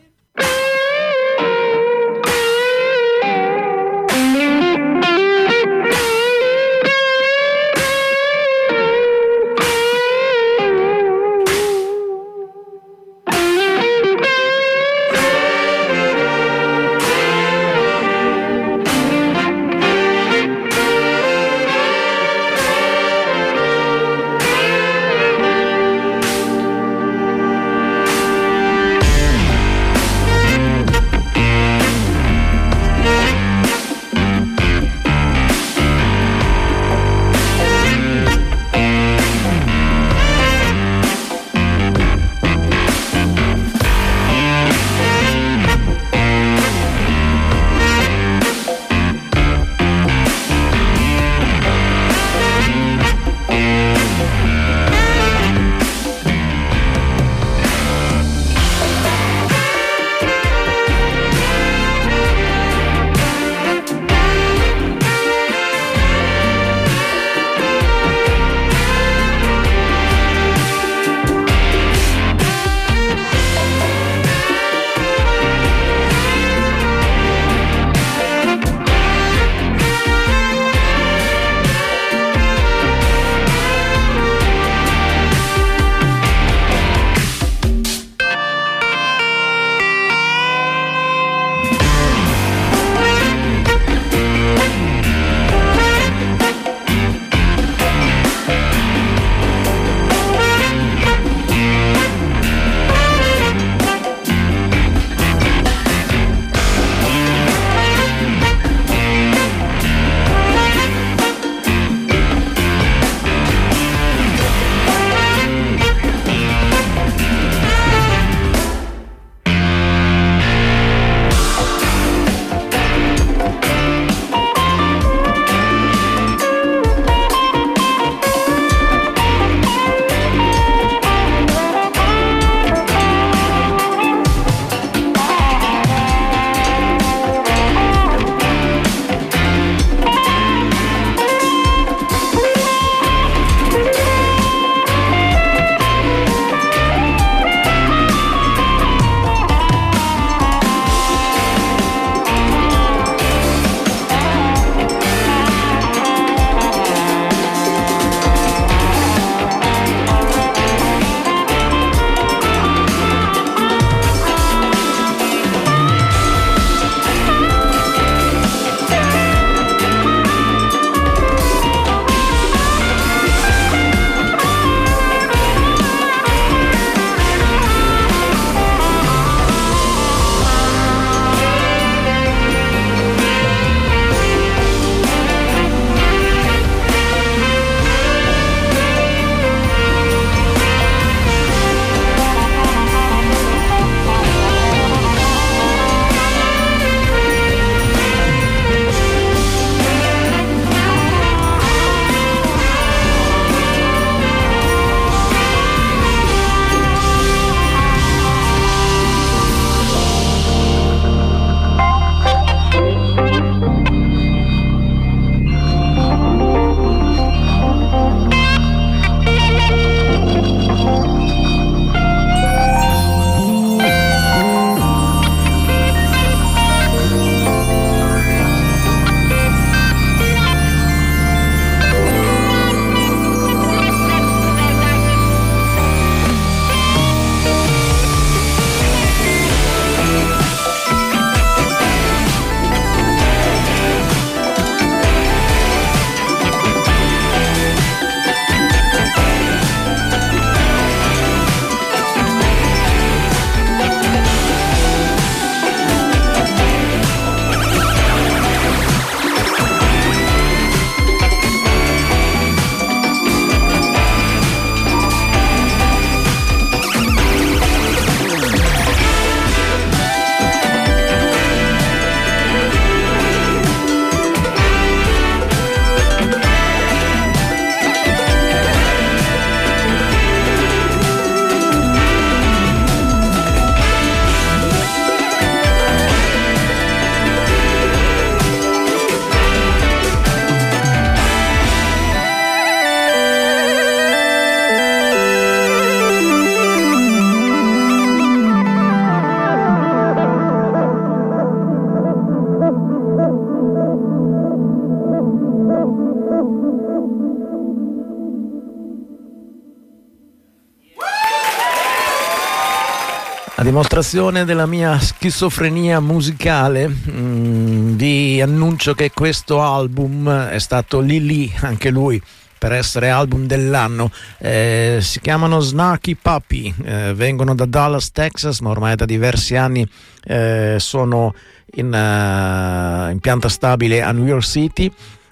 Dimostrazione della mia schizofrenia musicale, mm, vi annuncio che questo album è stato lì lì, anche lui, per essere album dell'anno. Eh, si chiamano Snarky Puppy, eh, vengono da Dallas, Texas, ma ormai da diversi anni eh, sono in, uh, in, pianta stabile a New York City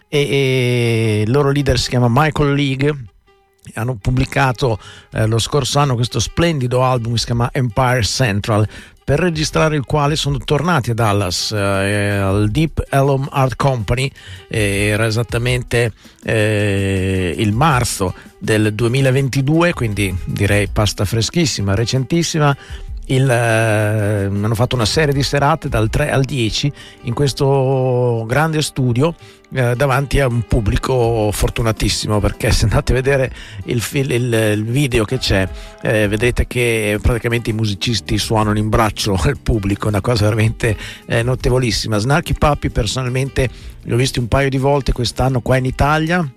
e, e il loro leader si chiama Michael League hanno pubblicato eh, lo scorso anno questo splendido album che si chiama Empire Central per registrare il quale sono tornati a Dallas eh, al Deep Elm Art Company eh, era esattamente eh, il marzo del 2022 quindi direi pasta freschissima recentissima il, eh, hanno fatto una serie di serate dal 3 al 10 in questo grande studio eh, davanti a un pubblico fortunatissimo perché se andate a vedere il, il, il video che c'è eh, vedrete che praticamente i musicisti suonano in braccio al pubblico una cosa veramente eh, notevolissima. Snarky Puppy personalmente li ho visti un paio di volte quest'anno qua in Italia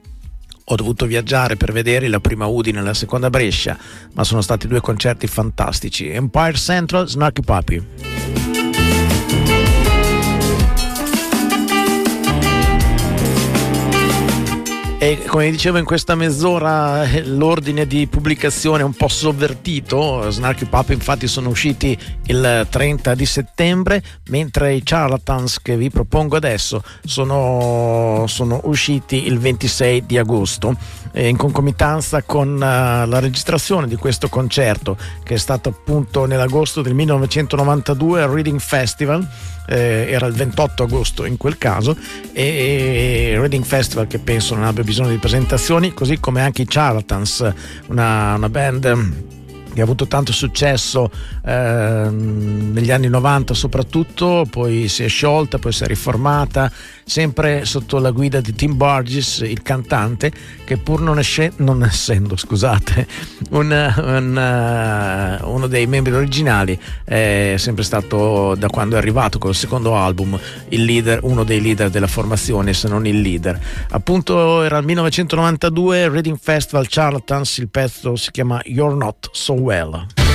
ho dovuto viaggiare per vedere la prima Udine e la seconda Brescia, ma sono stati due concerti fantastici. Empire Central, Snarky Puppy. E come dicevo in questa mezz'ora eh, l'ordine di pubblicazione è un po' sovvertito, Snarky Puppy infatti sono usciti il 30 di settembre, mentre i Charlatans che vi propongo adesso sono, sono usciti il 26 di agosto, in concomitanza con uh, la registrazione di questo concerto che è stato appunto nell'agosto del 1992 al Reading Festival eh, era il 28 agosto in quel caso e, e Reading Festival che penso non abbia bisogno di presentazioni così come anche i Charlatans una, una band che ha avuto tanto successo eh, negli anni 90 soprattutto, poi si è sciolta, poi si è riformata, sempre sotto la guida di Tim Burgess, il cantante, che pur non, esce, non essendo scusate, un, un, uh, uno dei membri originali è sempre stato, da quando è arrivato col secondo album, leader, uno dei leader della formazione, se non il leader. Appunto era il 1992, Reading Festival Charlatans, il pezzo si chiama You're Not So well.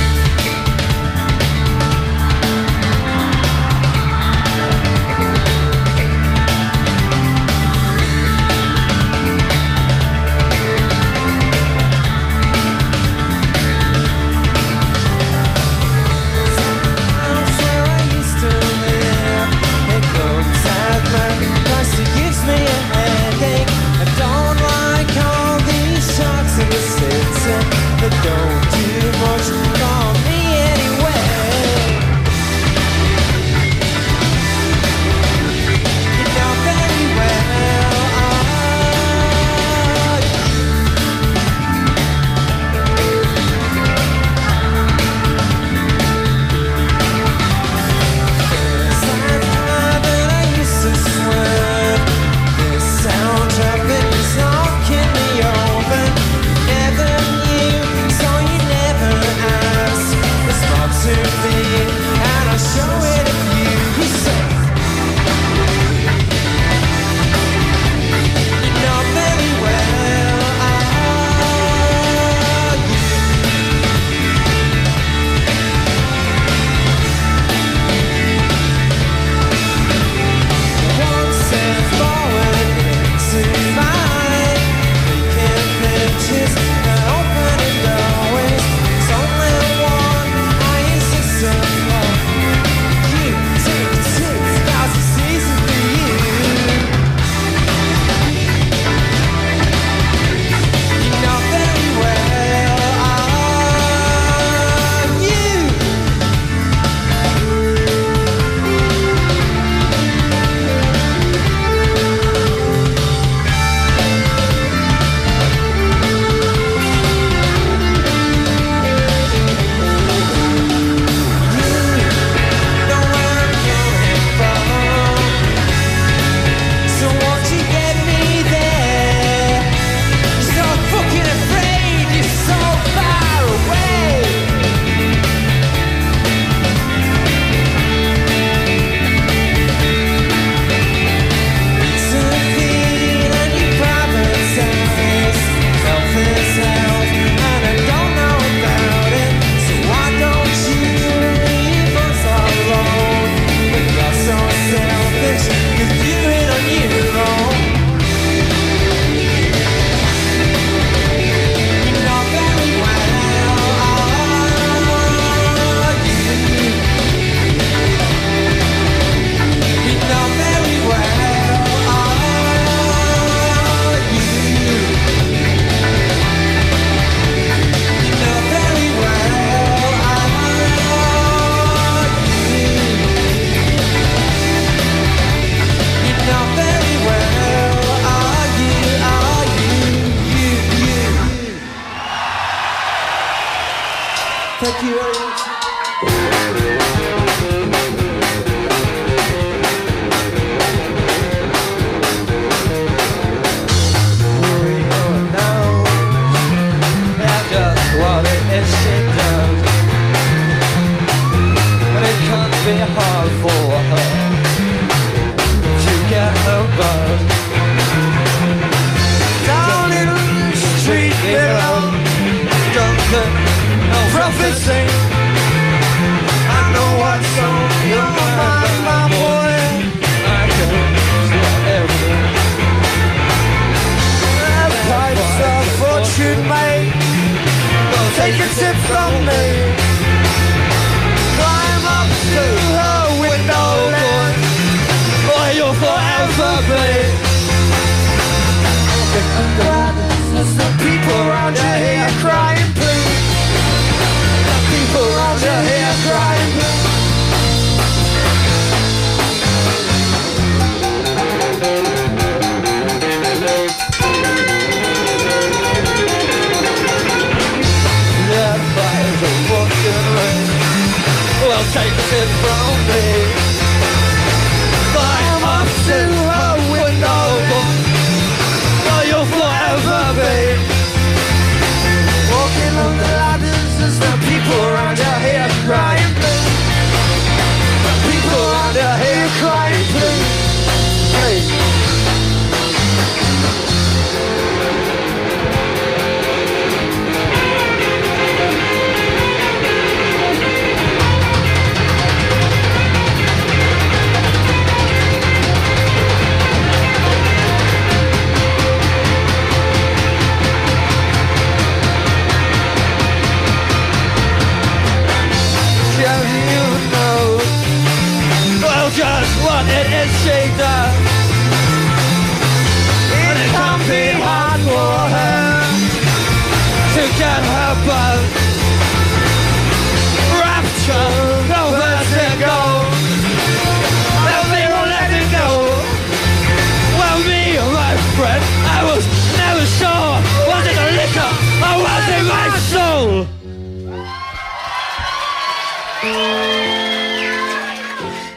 Was never sure. Was it the liquor or was it my soul?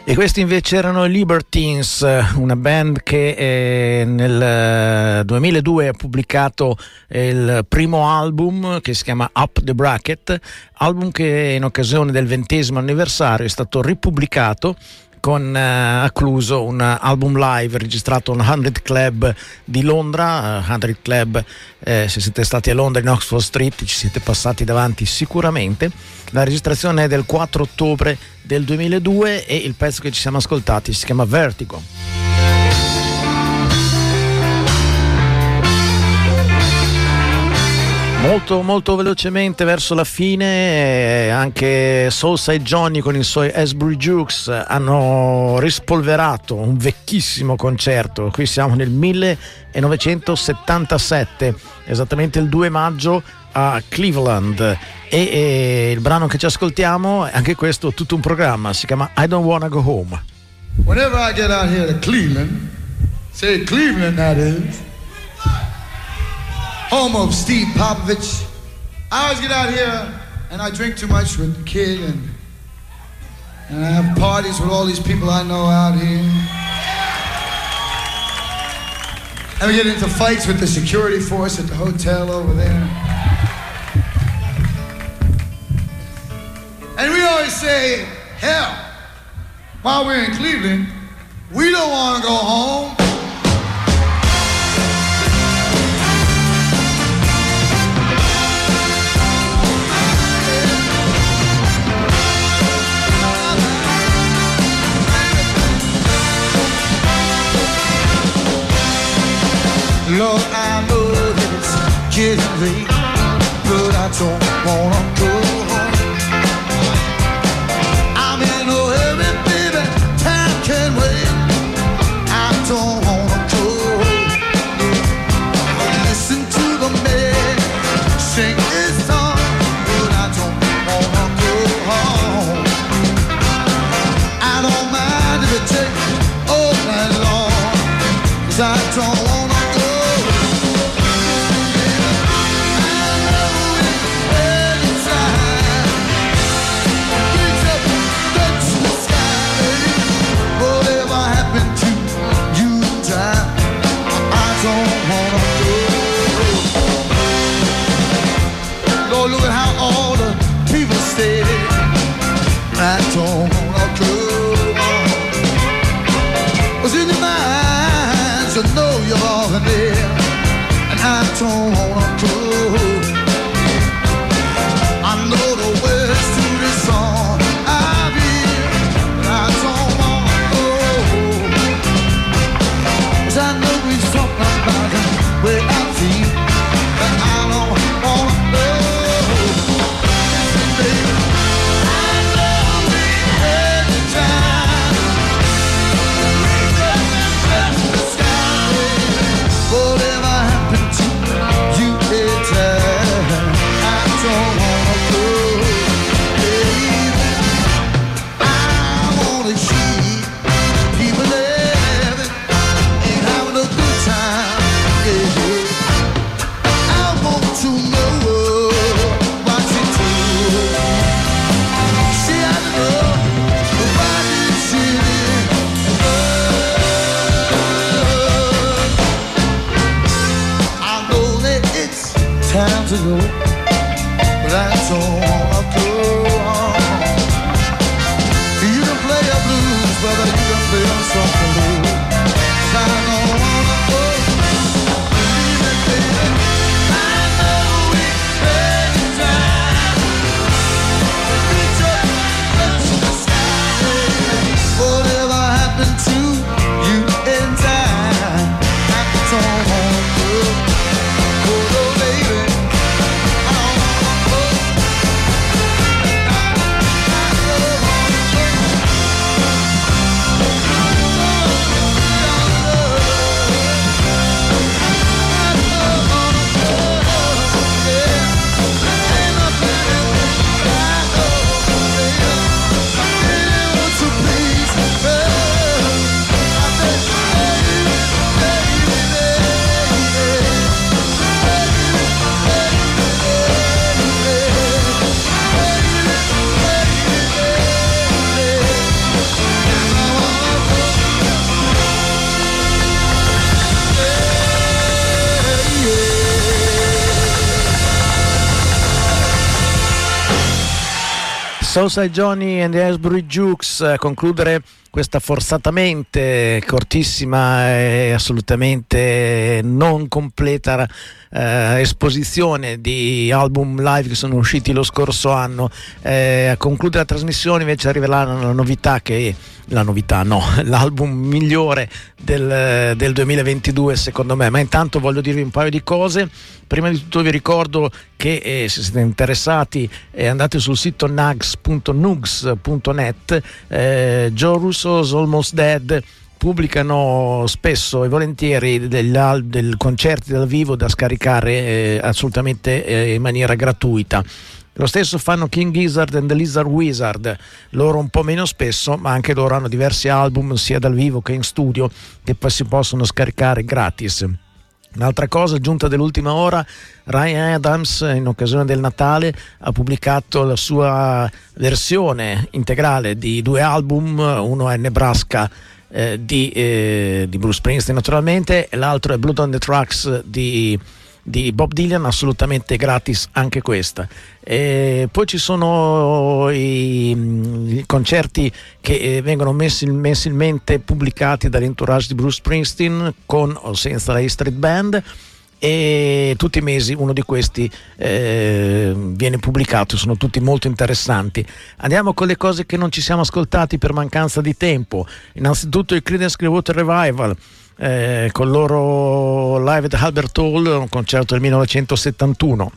E questi invece erano i Libertines, una band che eh, nel eh, 2002 ha pubblicato il primo album che si chiama Up the Bracket, album che in occasione del ventesimo anniversario è stato ripubblicato con eh, accluso un album live registrato al 100 Club di Londra, eh, 100 Club eh, se siete stati a Londra in Oxford Street ci siete passati davanti sicuramente. La registrazione è del 4 ottobre del 2002 e il pezzo che ci siamo ascoltati si chiama Vertigo. Molto, molto velocemente verso la fine eh, anche Soulside Johnny con i suoi Asbury Jukes hanno rispolverato un vecchissimo concerto. Qui siamo nel 1977, esattamente il 2 maggio a Cleveland e, e il brano che ci ascoltiamo, anche questo tutto un programma, si chiama I Don't Wanna Go Home. Whenever I get out here to Cleveland, say Cleveland that is, home of Steve Popovich, I always get out here and I drink too much with the kid and, and I have parties with all these people I know out here. And we get into fights with the security force at the hotel over there. And we always say, hell, while we're in Cleveland, we don't want to go home. Lord, I know that it's getting late, but I don't wanna Southside Johnny and the Asbury Jukes a concludere questa forzatamente cortissima e assolutamente non completa eh, esposizione di album live che sono usciti lo scorso anno. Eh, a concludere la trasmissione invece arriverà la novità che la novità no, l'album migliore del, del 2022 secondo me, ma intanto voglio dirvi un paio di cose. Prima di tutto vi ricordo che eh, se siete interessati eh, andate sul sito nags.nugs.net, eh, Joe Russo's Almost Dead pubblicano spesso e volentieri al- del concerti dal vivo da scaricare eh, assolutamente eh, in maniera gratuita. Lo stesso fanno King Gizzard and the Lizard Wizard, loro un po' meno spesso, ma anche loro hanno diversi album sia dal vivo che in studio che poi si possono scaricare gratis. Un'altra cosa aggiunta dell'ultima ora, Ryan Adams in occasione del Natale ha pubblicato la sua versione integrale di due album, uno è Nebraska eh, di, eh, di Bruce Springsteen naturalmente l'altro è Blood on the Tracks di, di Bob Dylan, assolutamente gratis anche questa. E poi ci sono i, i concerti che eh, vengono messi, mensilmente pubblicati dall'entourage di Bruce Springsteen con o senza la E Street Band e tutti i mesi uno di questi eh, viene pubblicato, sono tutti molto interessanti. Andiamo con le cose che non ci siamo ascoltati per mancanza di tempo. Innanzitutto il Creedence Clearwater Revival. Eh, con loro live at Albert Hall, un concerto del 1971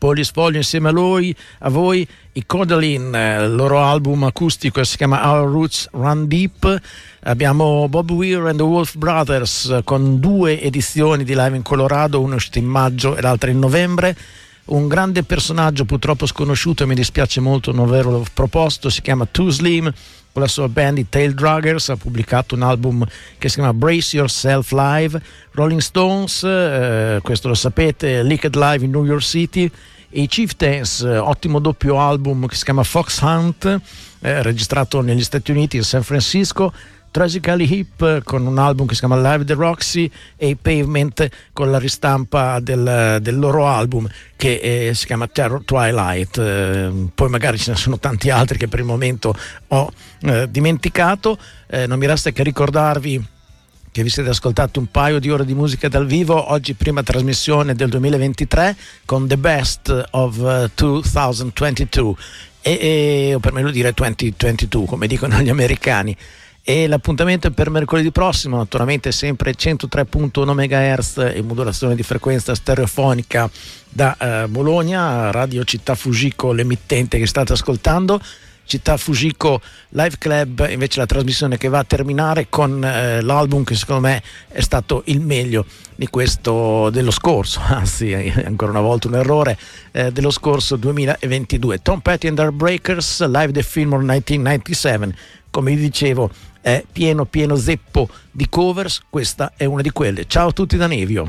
poi li sfoglio insieme a, lui, a voi i Codalin, eh, il loro album acustico si chiama Our Roots Run Deep. Abbiamo Bob Weir and the Wolf Brothers eh, con due edizioni di live in Colorado, una uscita in maggio e l'altra in novembre. Un grande personaggio purtroppo sconosciuto e mi dispiace molto non averlo proposto, si chiama Too Slim con la sua band i Tail Druggers ha pubblicato un album che si chiama Brace Yourself Live Rolling Stones eh, questo lo sapete Liquid Live in New York City e i Chieftains eh, ottimo doppio album che si chiama Fox Hunt eh, registrato negli Stati Uniti in San Francisco Tragically Hip con un album che si chiama Live the Roxy e Pavement con la ristampa del, del loro album che eh, si chiama Terror Twilight. Eh, poi magari ce ne sono tanti altri che per il momento ho eh, dimenticato. non mi resta che ricordarvi che vi siete ascoltati un paio di ore di musica dal vivo. Oggi prima trasmissione del 2023 con The Best of 2022 e, e, o per meglio dire 2022 come dicono gli americani. E l'appuntamento è per mercoledì prossimo, naturalmente sempre 103.1 MHz in modulazione di frequenza stereofonica da eh, Bologna, Radio Città Fugico, l'emittente che state ascoltando. Città Fujiko Live Club invece la trasmissione che va a terminare con eh, l'album che secondo me è stato il meglio di questo dello scorso, anzi ancora una volta un errore eh, dello scorso 2022. Tom Petty and the Breakers Live the Film 1997, come vi dicevo è pieno pieno zeppo di covers, questa è una di quelle. Ciao a tutti da Nevio.